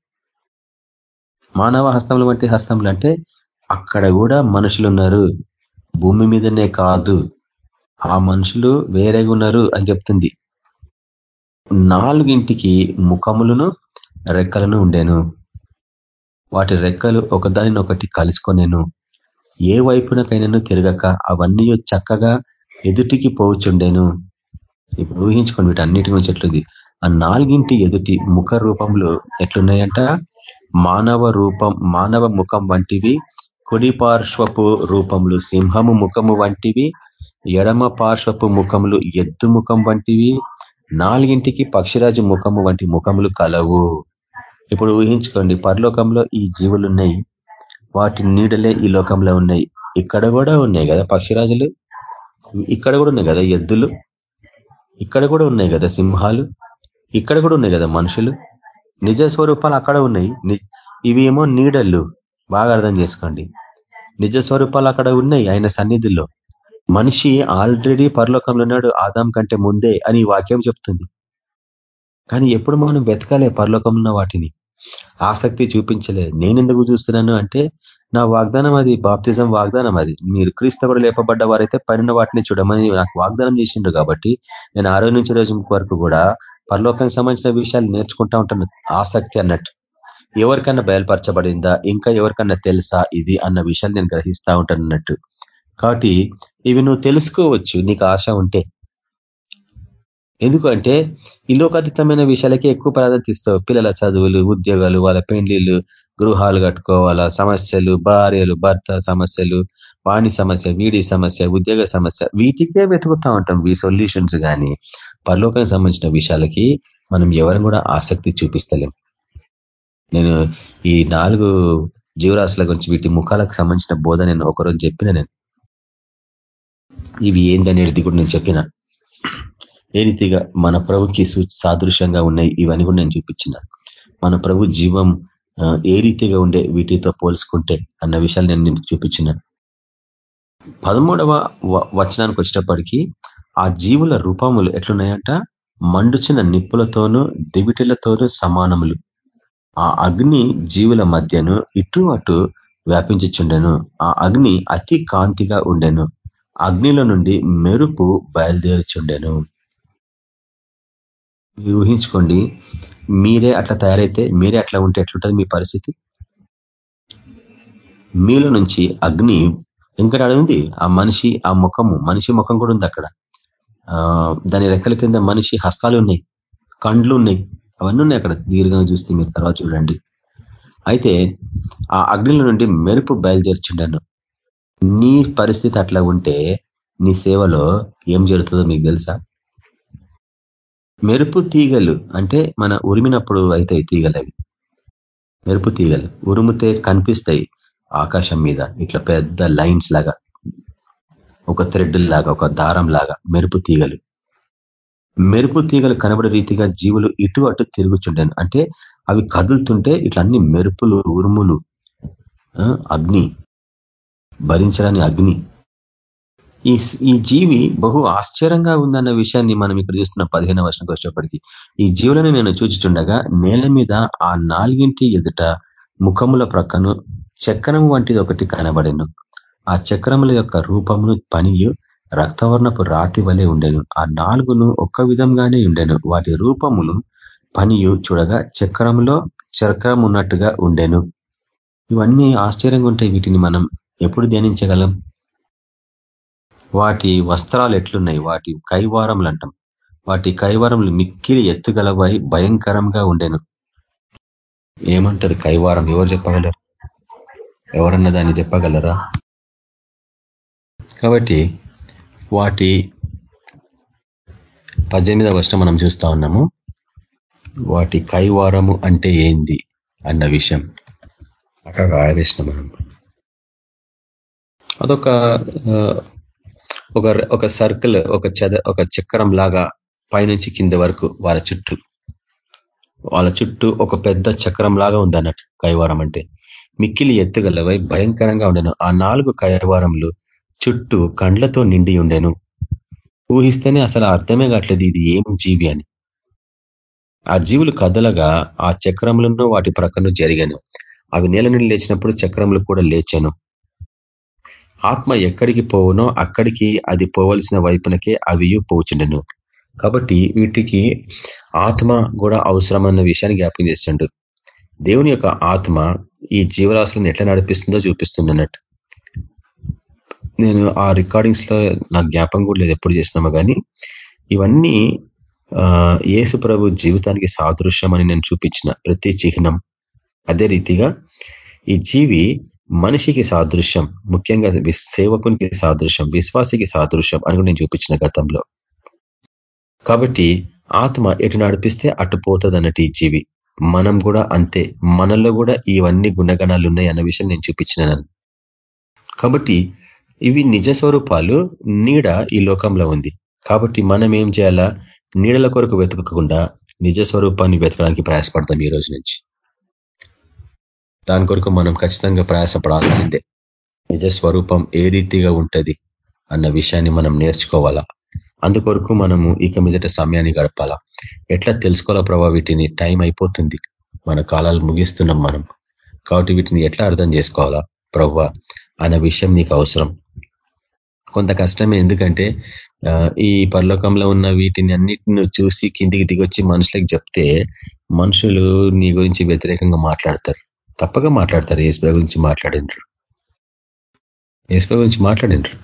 C: మానవ హస్తములు వంటి హస్తములు అంటే అక్కడ కూడా మనుషులు ఉన్నారు భూమి మీదనే కాదు. ఆ మనుషులు వేరేగా ఉన్నారు అని చెప్తుంది. నాలుగింటికి ముఖములను రెక్కలను ఉండేను. వాటి రెక్కలు ఒకదానినొకటి కలుసుకొనేను. ఏ వైపునకైనాను తిరగక అవన్నీ చక్కగా ఎదుటికి పోవచ్చుండేను ఇప్పుడు ఊహించుకోండి వీటి అన్నిటి గురించి ఎట్లుంది? ఆ నాలుగింటి ఎదుటి ముఖ రూపంలో ఎట్లున్నాయంట? మానవ రూపం మానవ ముఖం వంటివి కుడి పార్శ్వపు రూపములు సింహము ముఖము వంటివి ఎడమ పార్శ్వపు ముఖములు ఎద్దు ముఖం వంటివి నాలుగింటికి పక్షిరాజు ముఖము వంటి ముఖములు కలవు. ఇప్పుడు ఊహించుకోండి పరలోకంలో ఈ జీవులు ఉన్నాయి వాటి నీడలే ఈ లోకంలో ఉన్నాయి. ఇక్కడ కూడా ఉన్నాయి కదా పక్షిరాజులు? ఇక్కడ కూడా ఉన్నాయి కదా ఎద్దులు? ఇక్కడ కూడా ఉన్నాయి కదా సింహాలు? ఇక్కడ కూడా ఉన్నాయి కదా మనుషులు? నిజ స్వరూపాలు అక్కడ ఉన్నాయి. ఇవి ఏమో నీడళ్ళు బాగా అర్థం చేసుకోండి. నిజ స్వరూపాలు అక్కడ ఉన్నాయి ఆయన సన్నిధిలో. మనిషి ఆల్రెడీ పరలోకంలో ఉన్నాడు ఆదాం కంటే ముందే అని వాక్యం చెప్తుంది. కానీ ఎప్పుడు మనం వెతకాలే పరలోకం ఉన్న వాటిని. ఆసక్తి చూపించలే. నేను ఎందుకు చూస్తున్నాను అంటే నా వాగ్దానం అది బాప్తిజం వాగ్దానం అది. మీరు క్రీస్తు కూడా లేపబడ్డ వారైతే పైన వాటిని చూడమని నాకు వాగ్దానం చేసిండ్రు కాబట్టి నేను ఆరో నుంచి రోజు వరకు కూడా పరలోకానికి సంబంధించిన విషయాలు నేర్చుకుంటా ఉంటాను. ఆసక్తి అన్నట్టు. ఎవరికన్నా బయలుపరచబడిందా? ఇంకా ఎవరికన్నా తెలుసా? ఇది అన్న విషయాన్ని నేను గ్రహిస్తా ఉంటాను అన్నట్టు. కాబట్టి ఇవి నువ్వు తెలుసుకోవచ్చు. నీకు ఆశ ఉంటే. ఎందుకంటే ఈ లోకాతీతమైన విషయాలకి ఎక్కువ ప్రాధాన్యత ఇస్తావు. పిల్లల చదువులు ఉద్యోగాలు వాళ్ళ పెండ్లిళ్ళు గృహాలు కట్టుకోవాలా? సమస్యలు భార్యలు భర్త సమస్యలు వాణి సమస్య వీడి సమస్య ఉద్యోగ సమస్య వీటికే వెతుకుతా ఉంటాం. వీ సొల్యూషన్స్ కానీ పరలోకానికి సంబంధించిన విషయాలకి మనం ఎవరిని కూడా ఆసక్తి చూపిస్తలేం. నేను ఈ నాలుగు జీవరాశుల గురించి వీటి ముఖాలకు సంబంధించిన బోధ నేను ఒకరోజు చెప్పిన నేను. ఇవి ఏందనేది కూడా నేను చెప్పిన. ఏ రీతిగా మన ప్రభుకి సాదృశ్యంగా ఉన్నాయి ఇవన్నీ కూడా నేను చూపించిన. మన ప్రభు జీవం ఏ రీతిగా ఉండే వీటితో పోల్చుకుంటే అన్న విషయాలు నేను చూపించిన. పదమూడవ వచనానికి వచ్చేటప్పటికీ ఆ జీవుల రూపములు ఎట్లున్నాయంట? మండుచిన నిప్పులతోనూ దివిటిలతోనూ సమానములు. ఆ అగ్ని జీవుల మధ్యను ఇటు అటు వ్యాపించుచుండెను. ఆ అగ్ని అతి కాంతిగా ఉండెను. అగ్నిలో నుండి మెరుపు బయలుదేరుచుండెను. ఊహించుకోండి. మీరే అట్లా తయారైతే మీరే అట్లా ఉంటే ఎట్లుంటుంది మీ పరిస్థితి? మీలో నుంచి అగ్ని ఇంకా ఉంది ఆ మనిషి ఆ ముఖము మనిషి ముఖం కూడా ఉంది అక్కడ. దాని రెక్కల కింద మనిషి హస్తాలు ఉన్నాయి. కండ్లు ఉన్నాయి. అవన్నీ ఉన్నాయి అక్కడ. దీర్ఘంగా చూస్తే మీరు తర్వాత చూడండి. అయితే ఆ అగ్నిలో నుండి మెరుపు బయలుదేర్చుండను. నీ పరిస్థితి అట్లా ఉంటే నీ సేవలో ఏం జరుగుతుందో మీకు తెలుసా? మెరుపు తీగలు అంటే మన ఉరిమినప్పుడు అవుతాయి తీగలు అవి. మెరుపు తీగలు ఉరుముతే కనిపిస్తాయి ఆకాశం మీద. ఇట్లా పెద్ద లైన్స్ లాగా. ఒక థ్రెడ్ లాగా ఒక దారం లాగా మెరుపు తీగలు. మెరుపు తీగలు కనబడే రీతిగా జీవులు ఇటు అటు తిరుగుచుండాను. అంటే అవి కదులుతుంటే ఇట్లా అన్ని మెరుపులు ఉరుములు అగ్ని భరించరాని అగ్ని. ఈ ఈ జీవి బహు ఆశ్చర్యంగా ఉందన్న విషయాన్ని మనం ఇక్కడ చూస్తున్న పదిహేను వర్షంకి వచ్చేప్పటికీ ఈ జీవులను నేను చూచిచుండగా నేల మీద ఆ నాలుగింటి ఎదుట ముఖముల ప్రక్కను చక్రం వంటిది ఒకటి కనబడెను. ఆ చక్రముల యొక్క రూపమును పనియు రక్తవర్ణపు రాతి వలె ఉండెను. ఆ నాలుగును ఒక్క విధంగానే ఉండెను. వాటి రూపములు పనియు చూడగా చక్రంలో చక్రం ఉన్నట్టుగా ఉండెను. ఇవన్నీ ఆశ్చర్యంగా ఉంటాయి. వీటిని మనం ఎప్పుడు ధ్యానించగలం? వాటి వస్త్రాలు ఎట్లున్నాయి? వాటి కైవారములు అంటాం వాటి కైవారములు మిక్కిలి ఎత్తుగలవై భయంకరంగా ఉండెను. ఏమంటారు కైవారం? ఎవరు చెప్పగలరు? ఎవరన్నా దాన్ని చెప్పగలరా? కాబట్టి వాటి పద్దెనిమిదవ వర్షం మనం చూస్తా ఉన్నాము. వాటి కైవారము అంటే ఏంది అన్న విషయం. అక్కడ రాయవేసిన మనం. అదొక ఒక ఒక సర్కిల్ ఒక చద ఒక చక్రం లాగా పైనుంచి కింద వరకు వాళ్ళ చుట్టూ. వాళ్ళ చుట్టూ ఒక పెద్ద చక్రం లాగా ఉంది అన్నట్టు కైవారం అంటే. మిక్కిలి ఎత్తుగలవై భయంకరంగా ఉండను. ఆ నాలుగు కైవారములు చుట్టూ కండ్లతో నిండి ఉండెను. ఊహిస్తేనే అసలు అర్థమే కావట్లేదు ఇది ఏం జీవి అని. ఆ జీవులు కదలగా ఆ చక్రములను వాటి ప్రక్కన జరిగాను. అవి నేల నుండి లేచినప్పుడు చక్రములు కూడా లేచాను. ఆత్మ ఎక్కడికి పోవునో అక్కడికి అది పోవలసిన వైపునకే అవి పోచుండెను. కాబట్టి వీటికి ఆత్మ కూడా అవసరమన్న విషయాన్ని జ్ఞాపకం చేస్తుండు. దేవుని యొక్క ఆత్మ ఈ జీవరాశులను ఎట్లా నడిపిస్తుందో చూపిస్తున్నట్టు నేను ఆ రికార్డింగ్స్లో నాకు జ్ఞాపకం కూడా లేదు ఎప్పుడు చేసినామో కానీ ఇవన్నీ యేసు ప్రభు జీవితానికి సాదృశ్యం అని నేను చూపించిన ప్రతి చిహ్నం. అదే రీతిగా ఈ జీవి మనిషికి సాదృశ్యం ముఖ్యంగా సేవకునికి సాదృశ్యం విశ్వాసికి సాదృశ్యం అని నేను చూపించిన గతంలో. కాబట్టి ఆత్మ ఎటు నడిపిస్తే అటు పోతుంది అన్నట్టు ఈ జీవి. మనం కూడా అంతే. మనలో కూడా ఇవన్నీ గుణగణాలు ఉన్నాయి అన్న విషయం నేను చూపించిన కాబట్టి ఇవి నిజ స్వరూపాలు నీడ ఈ లోకంలో ఉంది. కాబట్టి మనం ఏం చేయాలా? నీడల కొరకు వెతకకుండా నిజ స్వరూపాన్ని వెతకడానికి ప్రయాసపడతాం ఈ రోజు నుంచి. దాని కొరకు మనం ఖచ్చితంగా ప్రయాసపడాల్సిందే. నిజ స్వరూపం ఏ రీతిగా ఉంటుంది అన్న విషయాన్ని మనం నేర్చుకోవాలా? అందుకొరకు మనము ఇక మీదట సమయాన్ని గడపాలా. ఎట్లా తెలుసుకోవాలా ప్రభావ వీటిని? టైం అయిపోతుంది. మన కాలాలు ముగిస్తున్నాం మనం. కాబట్టి వీటిని ఎట్లా అర్థం చేసుకోవాలా ప్రవ్వ అన్న విషయం నీకు అవసరం. కొంత కష్టమే. ఎందుకంటే ఈ పరలోకంలో ఉన్న వీటిని అన్నిటిని చూసి కిందికి దిగొచ్చి మనుషులకు చెప్తే మనుషులు నీ గురించి వ్యతిరేకంగా మాట్లాడతారు. తప్పక మాట్లాడతారు. ఏసుప్ర గురించి మాట్లాడినరు. ఏసుప్ర గురించి మాట్లాడినరు.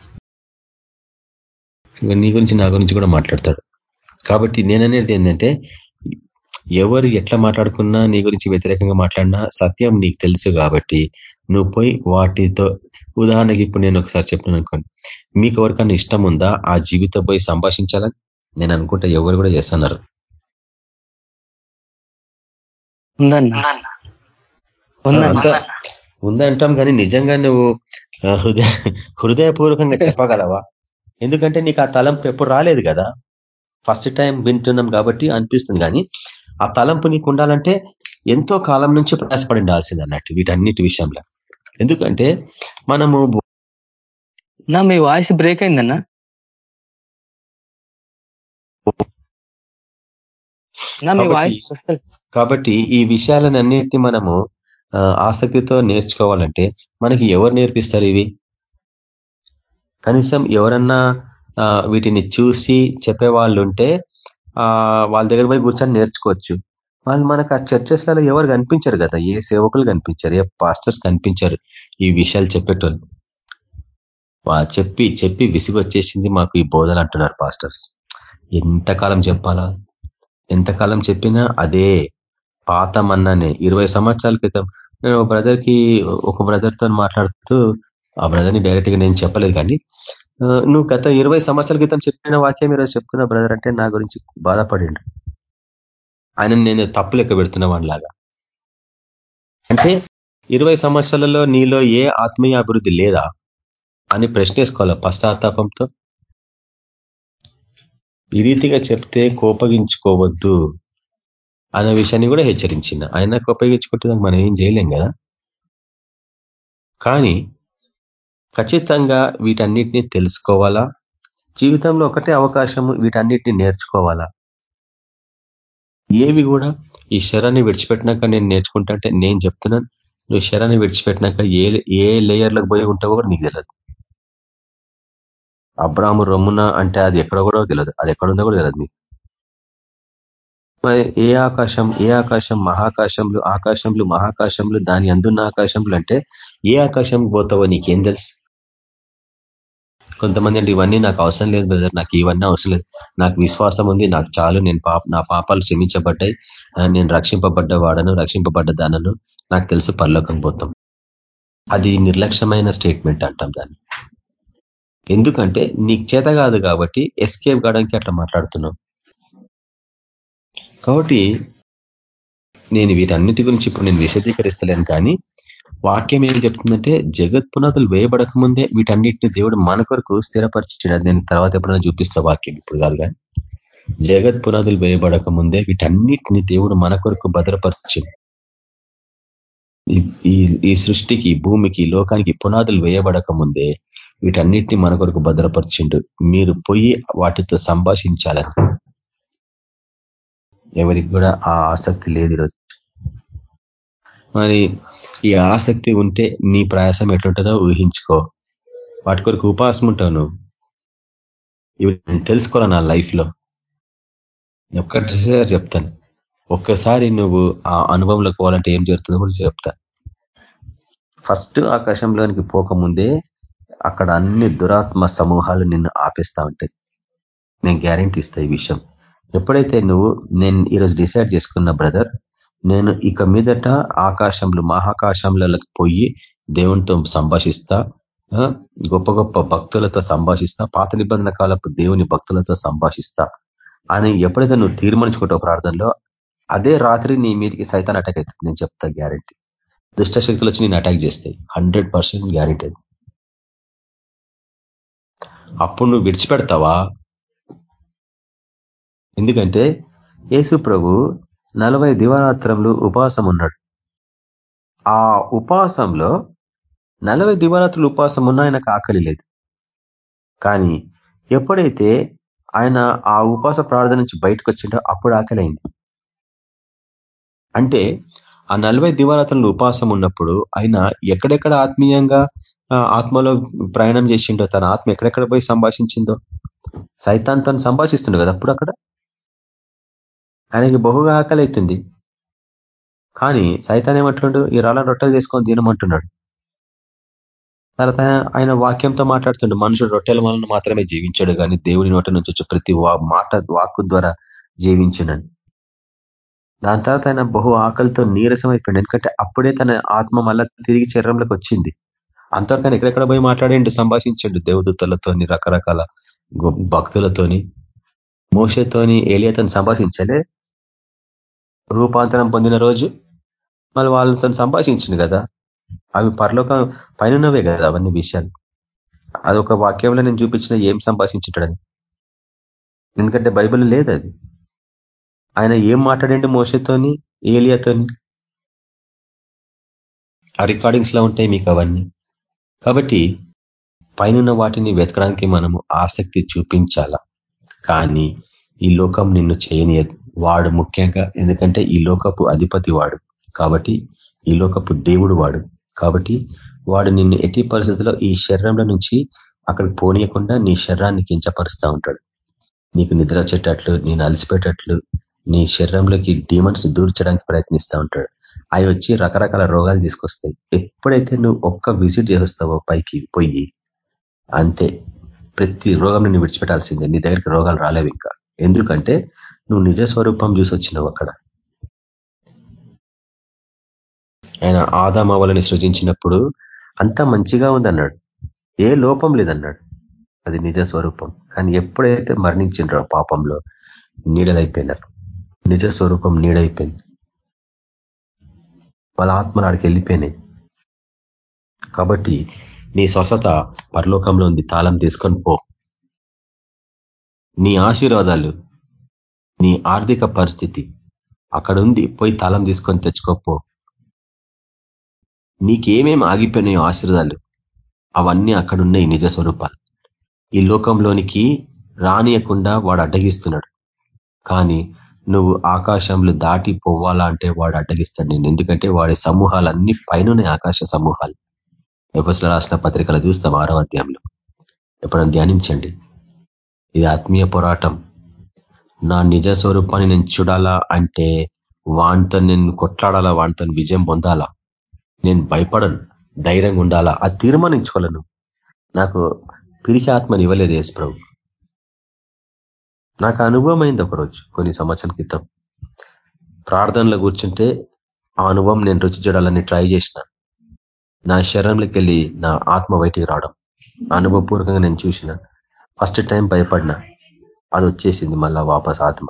C: నీ గురించి నా గురించి కూడా మాట్లాడతాడు. కాబట్టి నేననేది ఏంటంటే ఎవరు ఎట్లా మాట్లాడుకున్నా నీ గురించి వ్యతిరేకంగా మాట్లాడినా సత్యం నీకు తెలుసు కాబట్టి నువ్వు పోయి వాటితో ఉదాహరణకి ఇప్పుడు నేను ఒకసారి చెప్పినాను అనుకోండి. మీకు ఎవరికన్నా ఇష్టం ఉందా? ఆ జీవితం పోయి సంభాషించాలని? నేను అనుకుంటా ఎవరు కూడా చేస్తున్నారు ఉందంటాం కానీ నిజంగా నువ్వు హృదయ హృదయపూర్వకంగా చెప్పగలవా? ఎందుకంటే నీకు ఆ తలంపు ఎప్పుడు రాలేదు కదా. ఫస్ట్ టైం వింటున్నాం కాబట్టి అనిపిస్తుంది కానీ ఆ తలంపు నీకు ఉండాలంటే ఎంతో కాలం నుంచి ప్రయాసపడి ఉండాల్సింది అన్నట్టు వీటన్నిటి విషయంలో. ఎందుకంటే మనము
D: నా మీ వాయిస్ బ్రేక్ అయిందన్నా.
C: కాబట్టి ఈ విషయాలన్నింటినీ మనము ఆసక్తితో నేర్చుకోవాలంటే మనకి ఎవరు నేర్పిస్తారు ఇవి? కనీసం ఎవరన్నా వీటిని చూసి చెప్పే వాళ్ళు ఉంటే వాళ్ళ దగ్గర పోయి కూర్చొని నేర్చుకోవచ్చు. వాళ్ళు మనకు ఆ చర్చెస్లలో ఎవరు కనిపించరు కదా? ఏ సేవకులు కనిపించారు? ఏ పాస్టర్స్ కనిపించారు? ఈ విషయాలు చెప్పేటోళ్ళు. చెప్పి చెప్పి విసిగొచ్చేసింది మాకు ఈ బోధలు అంటున్నారు పాస్టర్స్ ఎంతకాలం చెప్పాలా? ఎంతకాలం చెప్పినా అదే పాత మన్నానే ఇరవై సంవత్సరాల క్రితం నేను ఒక బ్రదర్కి ఒక బ్రదర్తో మాట్లాడుతూ ఆ బ్రదర్ని డైరెక్ట్గా నేను చెప్పలేదు కానీ నువ్వు గత ఇరవై సంవత్సరాల క్రితం చెప్పిన వాక్యం ఈరోజు చెప్తున్న బ్రదర్ అంటే నా గురించి బాధపడిండు. ఆయన నేను తప్పు లెక్క పెడుతున్న లాగా అంటే ఇరవై సంవత్సరాలలో నీలో ఏ ఆత్మీయ అభివృద్ధి లేదా అని ప్రశ్నేసుకోవాలి పశ్చాత్తాపంతో? ఈ రీతిగా చెప్తే కోపగించుకోవద్దు అనే విషయాన్ని కూడా హెచ్చరించిన ఆయన కోపగించుకుంటే మనం ఏం చేయలేం కదా? కానీ ఖచ్చితంగా వీటన్నిటిని తెలుసుకోవాలా? జీవితంలో ఒకటే అవకాశం వీటన్నిటిని నేర్చుకోవాలా? ఏవి కూడా ఈ శరాన్ని విడిచిపెట్టినాక నేను నేర్చుకుంటా అంటే నేను చెప్తున్నాను నువ్వు శరాన్ని విడిచిపెట్టినాక ఏ ఏ లేయర్లకు పోయి ఉంటావో కూడా నీకు తెలియదు అబ్రాము రొమ్మున అంటే అది ఎక్కడ కూడా తెలియదు అది ఎక్కడుందో కూడా తెలియదు మీకు ఏ ఆకాశం ఏ ఆకాశం మహాకాశంలు ఆకాశంలు మహాకాశంలు దాని అందున్న ఆకాశంలు అంటే ఏ ఆకాశం పోతావో నీకేం తెలుసు? కొంతమంది అంటే ఇవన్నీ నాకు అవసరం లేదు బ్రదర్ నాకు ఇవన్నీ అవసరం లేదు. నాకు విశ్వాసం ఉంది. నాకు చాలు. నేను పాప నా పాపాలు క్షమించబడ్డాయి. నేను రక్షింపబడ్డ వాడను రక్షింపబడ్డ దానను. నాకు తెలుసు పరలోకం పోతాం. అది నిర్లక్ష్యమైన స్టేట్మెంట్ అంటాం దాన్ని. ఎందుకంటే నీకు చేత కాదు కాబట్టి ఎస్కేప్ కావడానికి అట్లా మాట్లాడుతున్నాం కాబట్టి నేను వీటన్నిటి గురించి ఇప్పుడు నేను విశదీకరిస్తలేను కానీ వాక్యం ఏం చెప్తుందంటే జగత్ పునాదులు వేయబడక ముందే వీటన్నిటిని దేవుడు మన కొరకు స్థిరపరిచాడు నేను తర్వాత ఎప్పుడైనా చూపిస్తా వాక్యం ఇప్పుడు కాదు కానీ. జగత్ పునాదులు వేయబడక ముందే వీటన్నిటిని దేవుడు మన కొరకు భద్రపరిచింది ఈ సృష్టికి భూమికి లోకానికి పునాదులు వేయబడక ముందే వీటన్నిటిని మన కొరకు భద్రపరిచిండు. మీరు పోయి వాటితో సంభాషించాలని. ఎవరికి కూడా ఆ ఆసక్తి లేదు ఈరోజు. మరి ఈ ఆసక్తి ఉంటే నీ ప్రయాసం ఎట్లుంటుందో ఊహించుకో. వాటి కొరకు ఉపాసం ఉంటావు నువ్వు. ఇవి నేను తెలుసుకోరా నా లైఫ్లో. ఒక్కసారి చెప్తాను. ఒక్కసారి నువ్వు ఆ అనుభవంలోకి పోవాలంటే ఏం జరుగుతుందో కూడా చెప్తా. ఫస్ట్ ఆకాశంలోనికి పోకముందే అక్కడ అన్ని దురాత్మ సమూహాలు నిన్ను ఆపేస్తా ఉంటాయి. నేను గ్యారంటీ ఇస్తా ఈ విషయం. ఎప్పుడైతే నువ్వు నేను ఈరోజు డిసైడ్ చేసుకున్న బ్రదర్ నేను ఇక మీదట ఆకాశంలో మహాకాశంలోకి పోయి దేవునితో సంభాషిస్తా గొప్ప గొప్ప భక్తులతో సంభాషిస్తా పాత నిబంధన కాలపు దేవుని భక్తులతో సంభాషిస్తా అని ఎప్పుడైతే నువ్వు తీర్మానించుకుంటావు ప్రార్థనలో అదే రాత్రి నీ మీదకి సైతాన్ అటాక్ అవుతుంది. నేను చెప్తా గ్యారంటీ దుష్ట శక్తులు వచ్చి నేను అటాక్ చేస్తాయి. హండ్రెడ్ పర్సెంట్ గ్యారంటీ అప్పుడు నువ్వు విడిచిపెడతావా? ఎందుకంటే యేసు ప్రభు నలభై దివారాత్రములు ఉపవాసం ఉన్నాడు ఆ ఉపవాసంలో నలభై దివారాత్రులు ఉపవాసం ఉన్నా ఆయనకు ఆకలి లేదు. కానీ ఎప్పుడైతే ఆయన ఆ ఉపవాస ప్రార్థన నుంచి బయటకు వచ్చిండో అప్పుడు ఆకలి అయింది అంటే ఆ నలభై దివారాత్రులు ఉపవాసం ఉన్నప్పుడు ఆయన ఎక్కడెక్కడ ఆత్మీయంగా ఆత్మలో ప్రయాణం చేసిండో తన ఆత్మ ఎక్కడెక్కడ పోయి సంభాషించిందో సైతాన్ తను సంభాషిస్తుండే కదా అప్పుడు అక్కడ? ఆయనకి బహుగా ఆకలి అవుతుంది. కానీ సైతాన్ ఏమంటున్నాడు? ఈ రాళ్ళ రొట్టెలు చేసుకొని తినమంటున్నాడు తర్వాత ఆయన వాక్యంతో మాట్లాడుతుండే మనుషుడు రొట్టెల వలన మాత్రమే జీవించాడు కానీ దేవుని నోట నుంచి వచ్చి ప్రతి మాట వాక్కు ద్వారా జీవించినని దాని తర్వాత ఆయన బహు ఆకలితో నీరసం అయిపోయింది ఎందుకంటే అప్పుడే తన ఆత్మ మళ్ళా తిరిగి చర్రంలోకి వచ్చింది. అంతవరకు ఆయన ఎక్కడెక్కడ పోయి మాట్లాడిండు సంభాషించండు దేవదూతలతోని రకరకాల భక్తులతోని మోసతోని ఏలియాతోని సంభాషించలే. రూపాంతరం పొందిన రోజు మళ్ళీ వాళ్ళతో సంభాషించింది కదా. అవి పరలోక పైనవే కదా అవన్నీ విషయాలు. అదొక వాక్యంలో నేను చూపించిన ఏం సంభాషించుంటాడని. ఎందుకంటే బైబిల్ లేదు అది. ఆయన ఏం మాట్లాడండి మోసతోని ఏలియాతోని? ఆ రికార్డింగ్స్లో ఉంటాయి మీకు అవన్నీ. కాబట్టి పైన వాటిని వెతకడానికి మనము ఆసక్తి చూపించాల? కానీ ఈ లోకం నిన్ను చేయనియదు. వాడు ముఖ్యంగా ఎందుకంటే ఈ లోకపు అధిపతి వాడు. కాబట్టి ఈ లోకపు దేవుడు వాడు. కాబట్టి వాడు నిన్ను ఎట్టి పరిస్థితిలో ఈ శరీరంలో నుంచి అక్కడికి పోనీయకుండా నీ శరీరాన్ని కించపరుస్తూ ఉంటాడు. నీకు నిద్ర వచ్చేటట్లు నేను అలసిపోయేటట్లు నీ శరీరంలోకి డీమన్స్ దూర్చడానికి ప్రయత్నిస్తూ ఉంటాడు. అవి వచ్చి రకరకాల రోగాలు తీసుకొస్తాయి. ఎప్పుడైతే నువ్వు ఒక్క విజిట్ చేస్తావో పైకి పోయి అంతే. ప్రతి రోగం నువ్వు విడిచిపెట్టాల్సిందే. నీ దగ్గరికి రోగాలు రాలేవు ఇంకా. ఎందుకంటే నువ్వు నిజ స్వరూపం చూసి వచ్చినావు అక్కడ. ఆయన ఆదామవలని సృజించినప్పుడు అంత మంచిగా ఉందన్నాడు. ఏ లోపం లేదన్నాడు. అది నిజ స్వరూపం. కానీ ఎప్పుడైతే మరణించిండ్రో పాపంలో నీడలైపోయినారు. నిజ స్వరూపం నీడైపోయింది. వాళ్ళ ఆత్మలు ఆడికి వెళ్ళిపోయినాయి. కాబట్టి నీ స్వస్థత పరలోకంలో ఉంది. తాళం తీసుకొని పో. నీ ఆశీర్వాదాలు నీ ఆర్థిక పరిస్థితి. అక్కడ ఉంది పోయి తాళం తీసుకొని తెచ్చుకోపో. నీకేమేమి ఆగిపోయినాయో ఆశీర్వాదాలు అవన్నీ అక్కడ ఉన్నాయి నిజ స్వరూపాలు. ఈ లోకంలోనికి రానియకుండా వాడు అడ్డగిస్తున్నాడు. కానీ నువ్వు ఆకాశంలో దాటి పోవాలా అంటే వాడు అడ్డగిస్తాడు నేను ఎందుకంటే వాడి సమూహాలన్నీ పైన ఆకాశ సమూహాలు. ఎఫ్ఎస్లో రాసిన పత్రికలు చూస్తాం ఆరో అధ్యాయంలో. ఎప్పుడైనా ధ్యానించండి. ఇది ఆత్మీయ పోరాటం. నా నిజ స్వరూపాన్ని నేను చూడాలా అంటే వానితో నేను కొట్లాడాలా వానితో విజయం పొందాలా? నేను భయపడను ధైర్యంగా ఉండాలా? అది తీర్మానించుకోవాలను నాకు పిరికి ఆత్మని ఇవ్వలేదు యేసు ప్రభు. నాకు అనుభవం అయింది ఒకరోజు కొన్ని సంవత్సరాల క్రితం. ప్రార్థనలో కూర్చుంటే ఆ అనుభవం నేను రుచి చూడాలని ట్రై చేసిన. నా శరీరంలోకి వెళ్ళి నా ఆత్మ బయటికి రావడం అనుభవపూర్వకంగా నేను చూసిన. ఫస్ట్ టైం భయపడిన. అది వచ్చేసింది మళ్ళా వాపస్ ఆత్మ.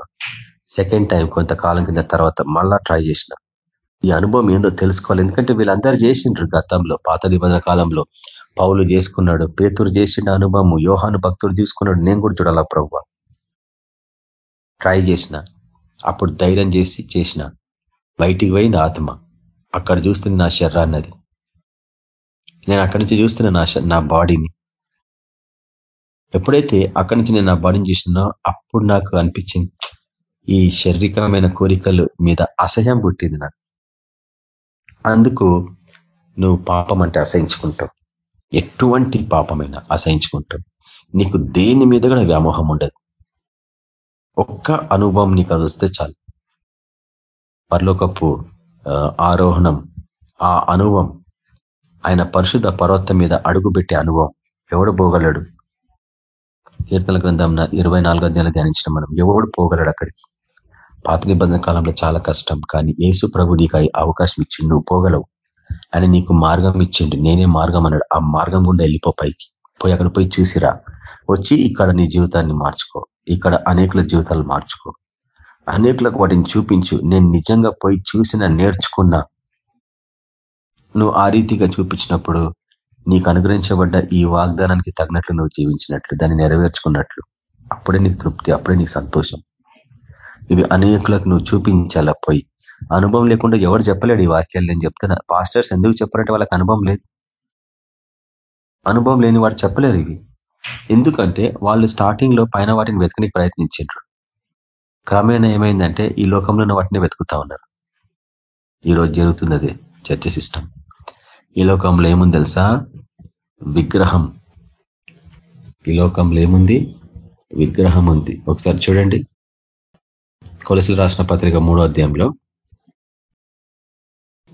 C: సెకండ్ టైం కొంతకాలం కింద తర్వాత మళ్ళా ట్రై చేసిన. ఈ అనుభవం ఏందో తెలుసుకోవాలి. ఎందుకంటే వీళ్ళందరూ చేసిండ్రు గతంలో పాత నిబంధన కాలంలో. పౌలు చేసుకున్నాడు పేతురు చేసిన అనుభవం యోహాను భక్తుడు తీసుకున్నాడు నేను కూడా చూడాలా ప్రభు ట్రై చేసిన. అప్పుడు ధైర్యం చేసి చేసిన. బయటికి పోయింది ఆత్మ. అక్కడ చూస్తుంది నా శరీరాన్ని నేను అక్కడి నుంచి చూస్తున్నా నా నా బాడీని ఎప్పుడైతే అక్కడి నుంచి నేను నా బాడీని చూసినా అప్పుడు నాకు అనిపించింది ఈ శారీరకమైన కోరికలు మీద అసహ్యం పుట్టింది నాకు. అందుకు నువ్వు పాపం అంటే అసహించుకుంటావు. ఎటువంటి పాపమైనా అసహించుకుంటావు. నీకు దేని మీద కూడా వ్యామోహం ఉండదు. ఒక్క అనుభవం నీకు అది వస్తే చాలు. పర్లోకప్పు ఆరోహణం ఆ అనుభవం ఆయన పరిశుద్ధ పర్వతం మీద అడుగుపెట్టే అనుభవం ఎవడు పోగలడు? కీర్తన గ్రంథం ఇరవై నాలుగో అధ్యాయులు ధ్యానించిన మనం. ఎవడు పోగలడు అక్కడికి? పాత నిబంధన కాలంలో చాలా కష్టం. కానీ ఏసు ప్రభు నీకు అవకాశం ఇచ్చి నువ్వు పోగలవు అని నీకు మార్గం ఇచ్చిండు. నేనే మార్గం అన్నాడు. ఆ మార్గం గుండా వెళ్ళిపో పైకి. పోయి అక్కడ పోయి చూసిరా. వచ్చి ఇక్కడ నీ జీవితాన్ని మార్చుకో. ఇక్కడ అనేకుల జీవితాలు మార్చుకో. అనేకులకు వాటిని చూపించు. నేను నిజంగా పోయి చూసిన నేర్చుకున్నా నువ్వు ఆ రీతిగా చూపించినప్పుడు నీకు అనుగ్రహించబడ్డ ఈ వాగ్దానానికి తగినట్లు నువ్వు జీవించినట్లు దాన్ని నెరవేర్చుకున్నట్లు. అప్పుడే నీకు తృప్తి అప్పుడే నీకు సంతోషం. ఇవి అనేకులకు నువ్వు చూపించాల పోయి. అనుభవం లేకుండా ఎవరు చెప్పలేడు ఈ వాక్యాలు నేను చెప్తున్నా. పాస్టర్స్ ఎందుకు చెప్పారంటే వాళ్ళకి అనుభవం లేదు. అనుభవం లేని వాడు చెప్పలేరు ఇవి. ఎందుకంటే వాళ్ళు స్టార్టింగ్లో పైన వాటిని వెతకనికి ప్రయత్నించారు క్రమేణా ఏమైందంటే ఈ లోకంలో ఉన్న వాటిని వెతుకుతా ఉన్నారు. ఈరోజు జరుగుతుంది అదే చర్చ సిస్టమ్. ఈ లోకంలో ఏముంది తెలుసా? విగ్రహం. ఈ లోకంలో ఏముంది? విగ్రహం ఉంది. ఒకసారి చూడండి. కొలసలు రాసిన పత్రిక మూడో అధ్యాయంలో.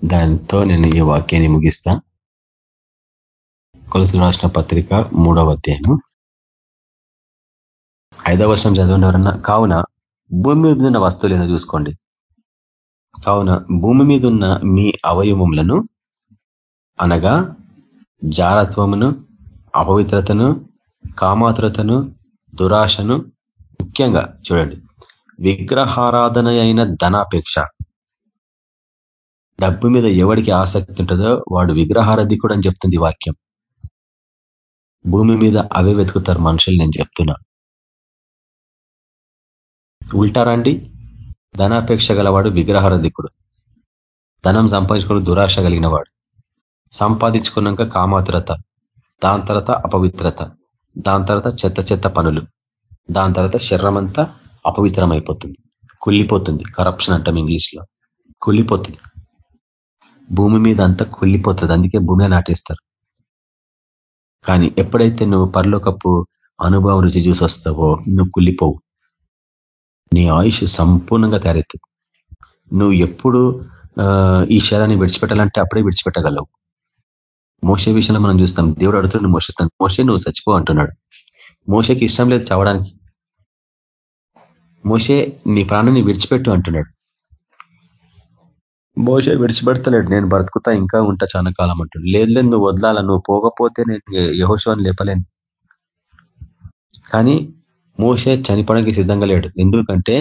C: దాంతో నేను ఈ వాక్యాన్ని ముగిస్తా. కొలసలు రాసిన పత్రిక మూడవ అధ్యాయం ఐదవ వర్షం చదవండి ఎవరన్నా? కావున భూమి మీద ఉన్న వస్తువులు చూసుకోండి. కావున భూమి మీద ఉన్న మీ అవయవములను అనగా జారత్వమును అపవిత్రతను కామాతురతను దురాశను ముఖ్యంగా చూడండి. విగ్రహారాధన అయిన ధనాపేక్ష. డబ్బు మీద ఎవడికి ఆసక్తి ఉంటుందో వాడు విగ్రహారధికుడు అని చెప్తుంది వాక్యం. భూమి మీద అవే వెతుకుతారు మనుషులు నేను చెప్తున్నా. ఉల్టారండి ధనాపేక్ష గలవాడు విగ్రహారధికుడు. ధనం సంపాదించుకుని దురాశ కలిగిన వాడు. సంపాదించుకున్నాక కామాతురత దాని తర్వాత అపవిత్రత దాని తర్వాత చెత్త చెత్త పనులు దాని తర్వాత శరీరం అంతా అపవిత్రం అయిపోతుంది కుళ్ళిపోతుంది. కరప్షన్ అంటాం ఇంగ్లీష్లో కుళ్ళిపోతుంది. భూమి మీద అంతా కుళ్ళిపోతుంది. అందుకే భూమి నాటేస్తారు. కానీ ఎప్పుడైతే నువ్వు పరలోకపు అనుభవం రుచి చూసి వస్తావో నువ్వు కుళ్ళిపోవు. నీ ఆయుష్ సంపూర్ణంగా తయారవుతుంది నువ్వు ఎప్పుడు ఈ శరాన్ని విడిచిపెట్టాలంటే అప్పుడే విడిచిపెట్టగలవు. మోసే విషయంలో మనం చూస్తాం దేవుడు అడుగుతున్నాడు మోస మోసే నువ్వు చచ్చిపో అంటున్నాడు. మోసకి ఇష్టం లేదు చావడానికి. మోసే నీ ప్రాణాన్ని విడిచిపెట్టు అంటున్నాడు. మోసే విడిచిపెడతలేడు నేను బ్రతుకుతా ఇంకా ఉంటా చాలా కాలం అంటున్నాడు. లేదు లేదు నువ్వు వదలాల నువ్వు పోకపోతే నేను యహోశవాన్ని లేపలేను. కానీ మోసే చనిపోవడానికి సిద్ధంగా లేడు. ఎందుకంటే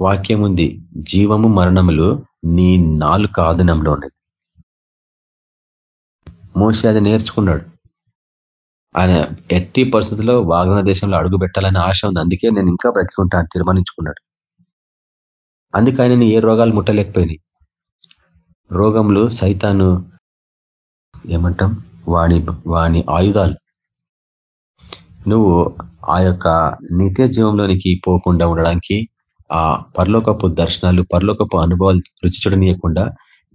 C: వాక్యం ఉంది జీవము మరణములు నీ నాలుక ఆధీనంలో ఉన్నది. మోసే అది నేర్చుకున్నాడు. ఆయన ఎట్టి పరిస్థితుల్లో వాగ్న దేశంలో అడుగు పెట్టాలని ఆశ ఉంది. అందుకే నేను ఇంకా బ్రతికుంటా తీర్మానించుకున్నాడు. అందుకే ఆయన ఏ రోగాలు ముట్టలేకపోయినాయి. రోగములు సైతాను ఏమంటాం? వాణి వాణి ఆయుధాలు. నువ్వు ఆ యొక్క నిత్య జీవంలోనికి పోకుండా ఉండడానికి ఆ పరలోకపు దర్శనాలు పరలోకపు అనుభవాలు రుచి చూడనీయకుండా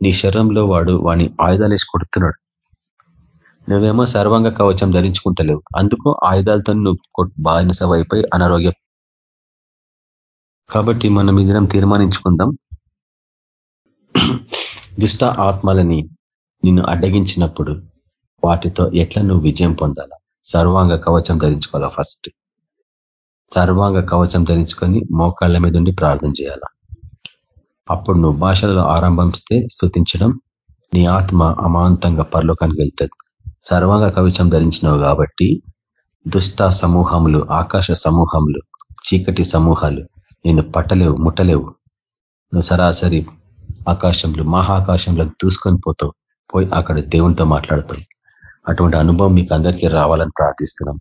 C: నీ శరీరంలో వాడు వాని ఆయుధాలు వేసి కొడుతున్నాడు. నువ్వేమో సర్వంగ కవచం ధరించుకుంటలేవు. అందుకు ఆయుధాలతో నువ్వు బానిస అయిపోయి అనారోగ్యం కాబట్టి మనం ఈ దినం తీర్మానించుకుందాం. దుష్ట ఆత్మలని నిన్ను అడ్డగించినప్పుడు వాటితో ఎట్లా నువ్వు విజయం పొందాలా? సర్వాంగ కవచం ధరించుకోవాలా ఫస్ట్? సర్వాంగ కవచం ధరించుకొని మోకాళ్ళ మీద ఉండి ప్రార్థన చేయాలా? అప్పుడు నువ్వు భాషలలో ఆరంభిస్తే స్థుతించడం నీ ఆత్మ అమాంతంగా పరలోకానికి వెళ్తుంది. సర్వాంగ కవచం ధరించినవు కాబట్టి దుష్ట సమూహములు ఆకాశ సమూహములు చీకటి సమూహాలు నేను పట్టలేవు ముట్టలేవు. నువ్వు సరాసరి ఆకాశంలో మహాకాశంలో దూసుకొని పోతావు. పోయి అక్కడ దేవునితో మాట్లాడతావు. అటువంటి అనుభవం మీకు అందరికీ రావాలని ప్రార్థిస్తున్నాం.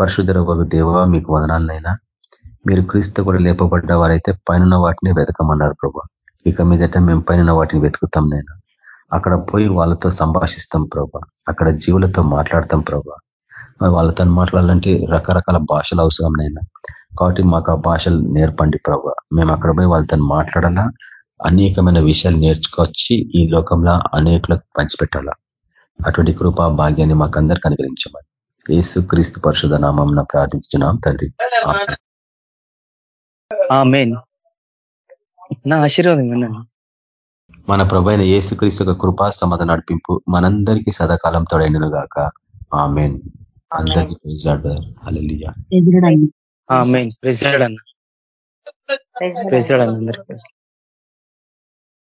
C: పరిశుద్ధ ఒక దేవ మీకు వదనాలనైనా. మీరు క్రీస్తు కూడా లేపబడ్డ వారైతే పైన వాటిని వెతకమన్నారు ప్రభా. ఇక మీదట మేము పైన వాటిని వెతుకుతాం నేను. అక్కడ పోయి వాళ్ళతో సంభాషిస్తాం ప్రభా. అక్కడ జీవులతో మాట్లాడతాం ప్రభా. వాళ్ళతో మాట్లాడాలంటే రకరకాల భాషలు అవసరం నైనా కాబట్టి మాకు ఆ భాషలు నేర్పండి ప్రభా. మేము అక్కడ పోయి వాళ్ళతో మాట్లాడాలా? అనేకమైన విషయాలు నేర్చుకొచ్చి ఈ లోకంలో అనేకులకు పంచిపెట్టాలా? అటువంటి కృపా భాగ్యాన్ని మాకందరికి అనుగ్రహించమని. ఏసు క్రీస్తు పరిషుధ నామం ప్రార్థించున్నాం తండ్రి.
D: నా ఆశీర్వాదం విన్నాను
C: మన ప్రభు అయిన ఏసుక్రీస్తు యొక్క కృపా సమాధ నడిపింపు మనందరికీ సదాకాలం తోడైనను గాక ఆమెన్. అందరికీ
D: ప్రెసిడెంట్ అన్న. ప్రెసిడెంట్ అందరికీ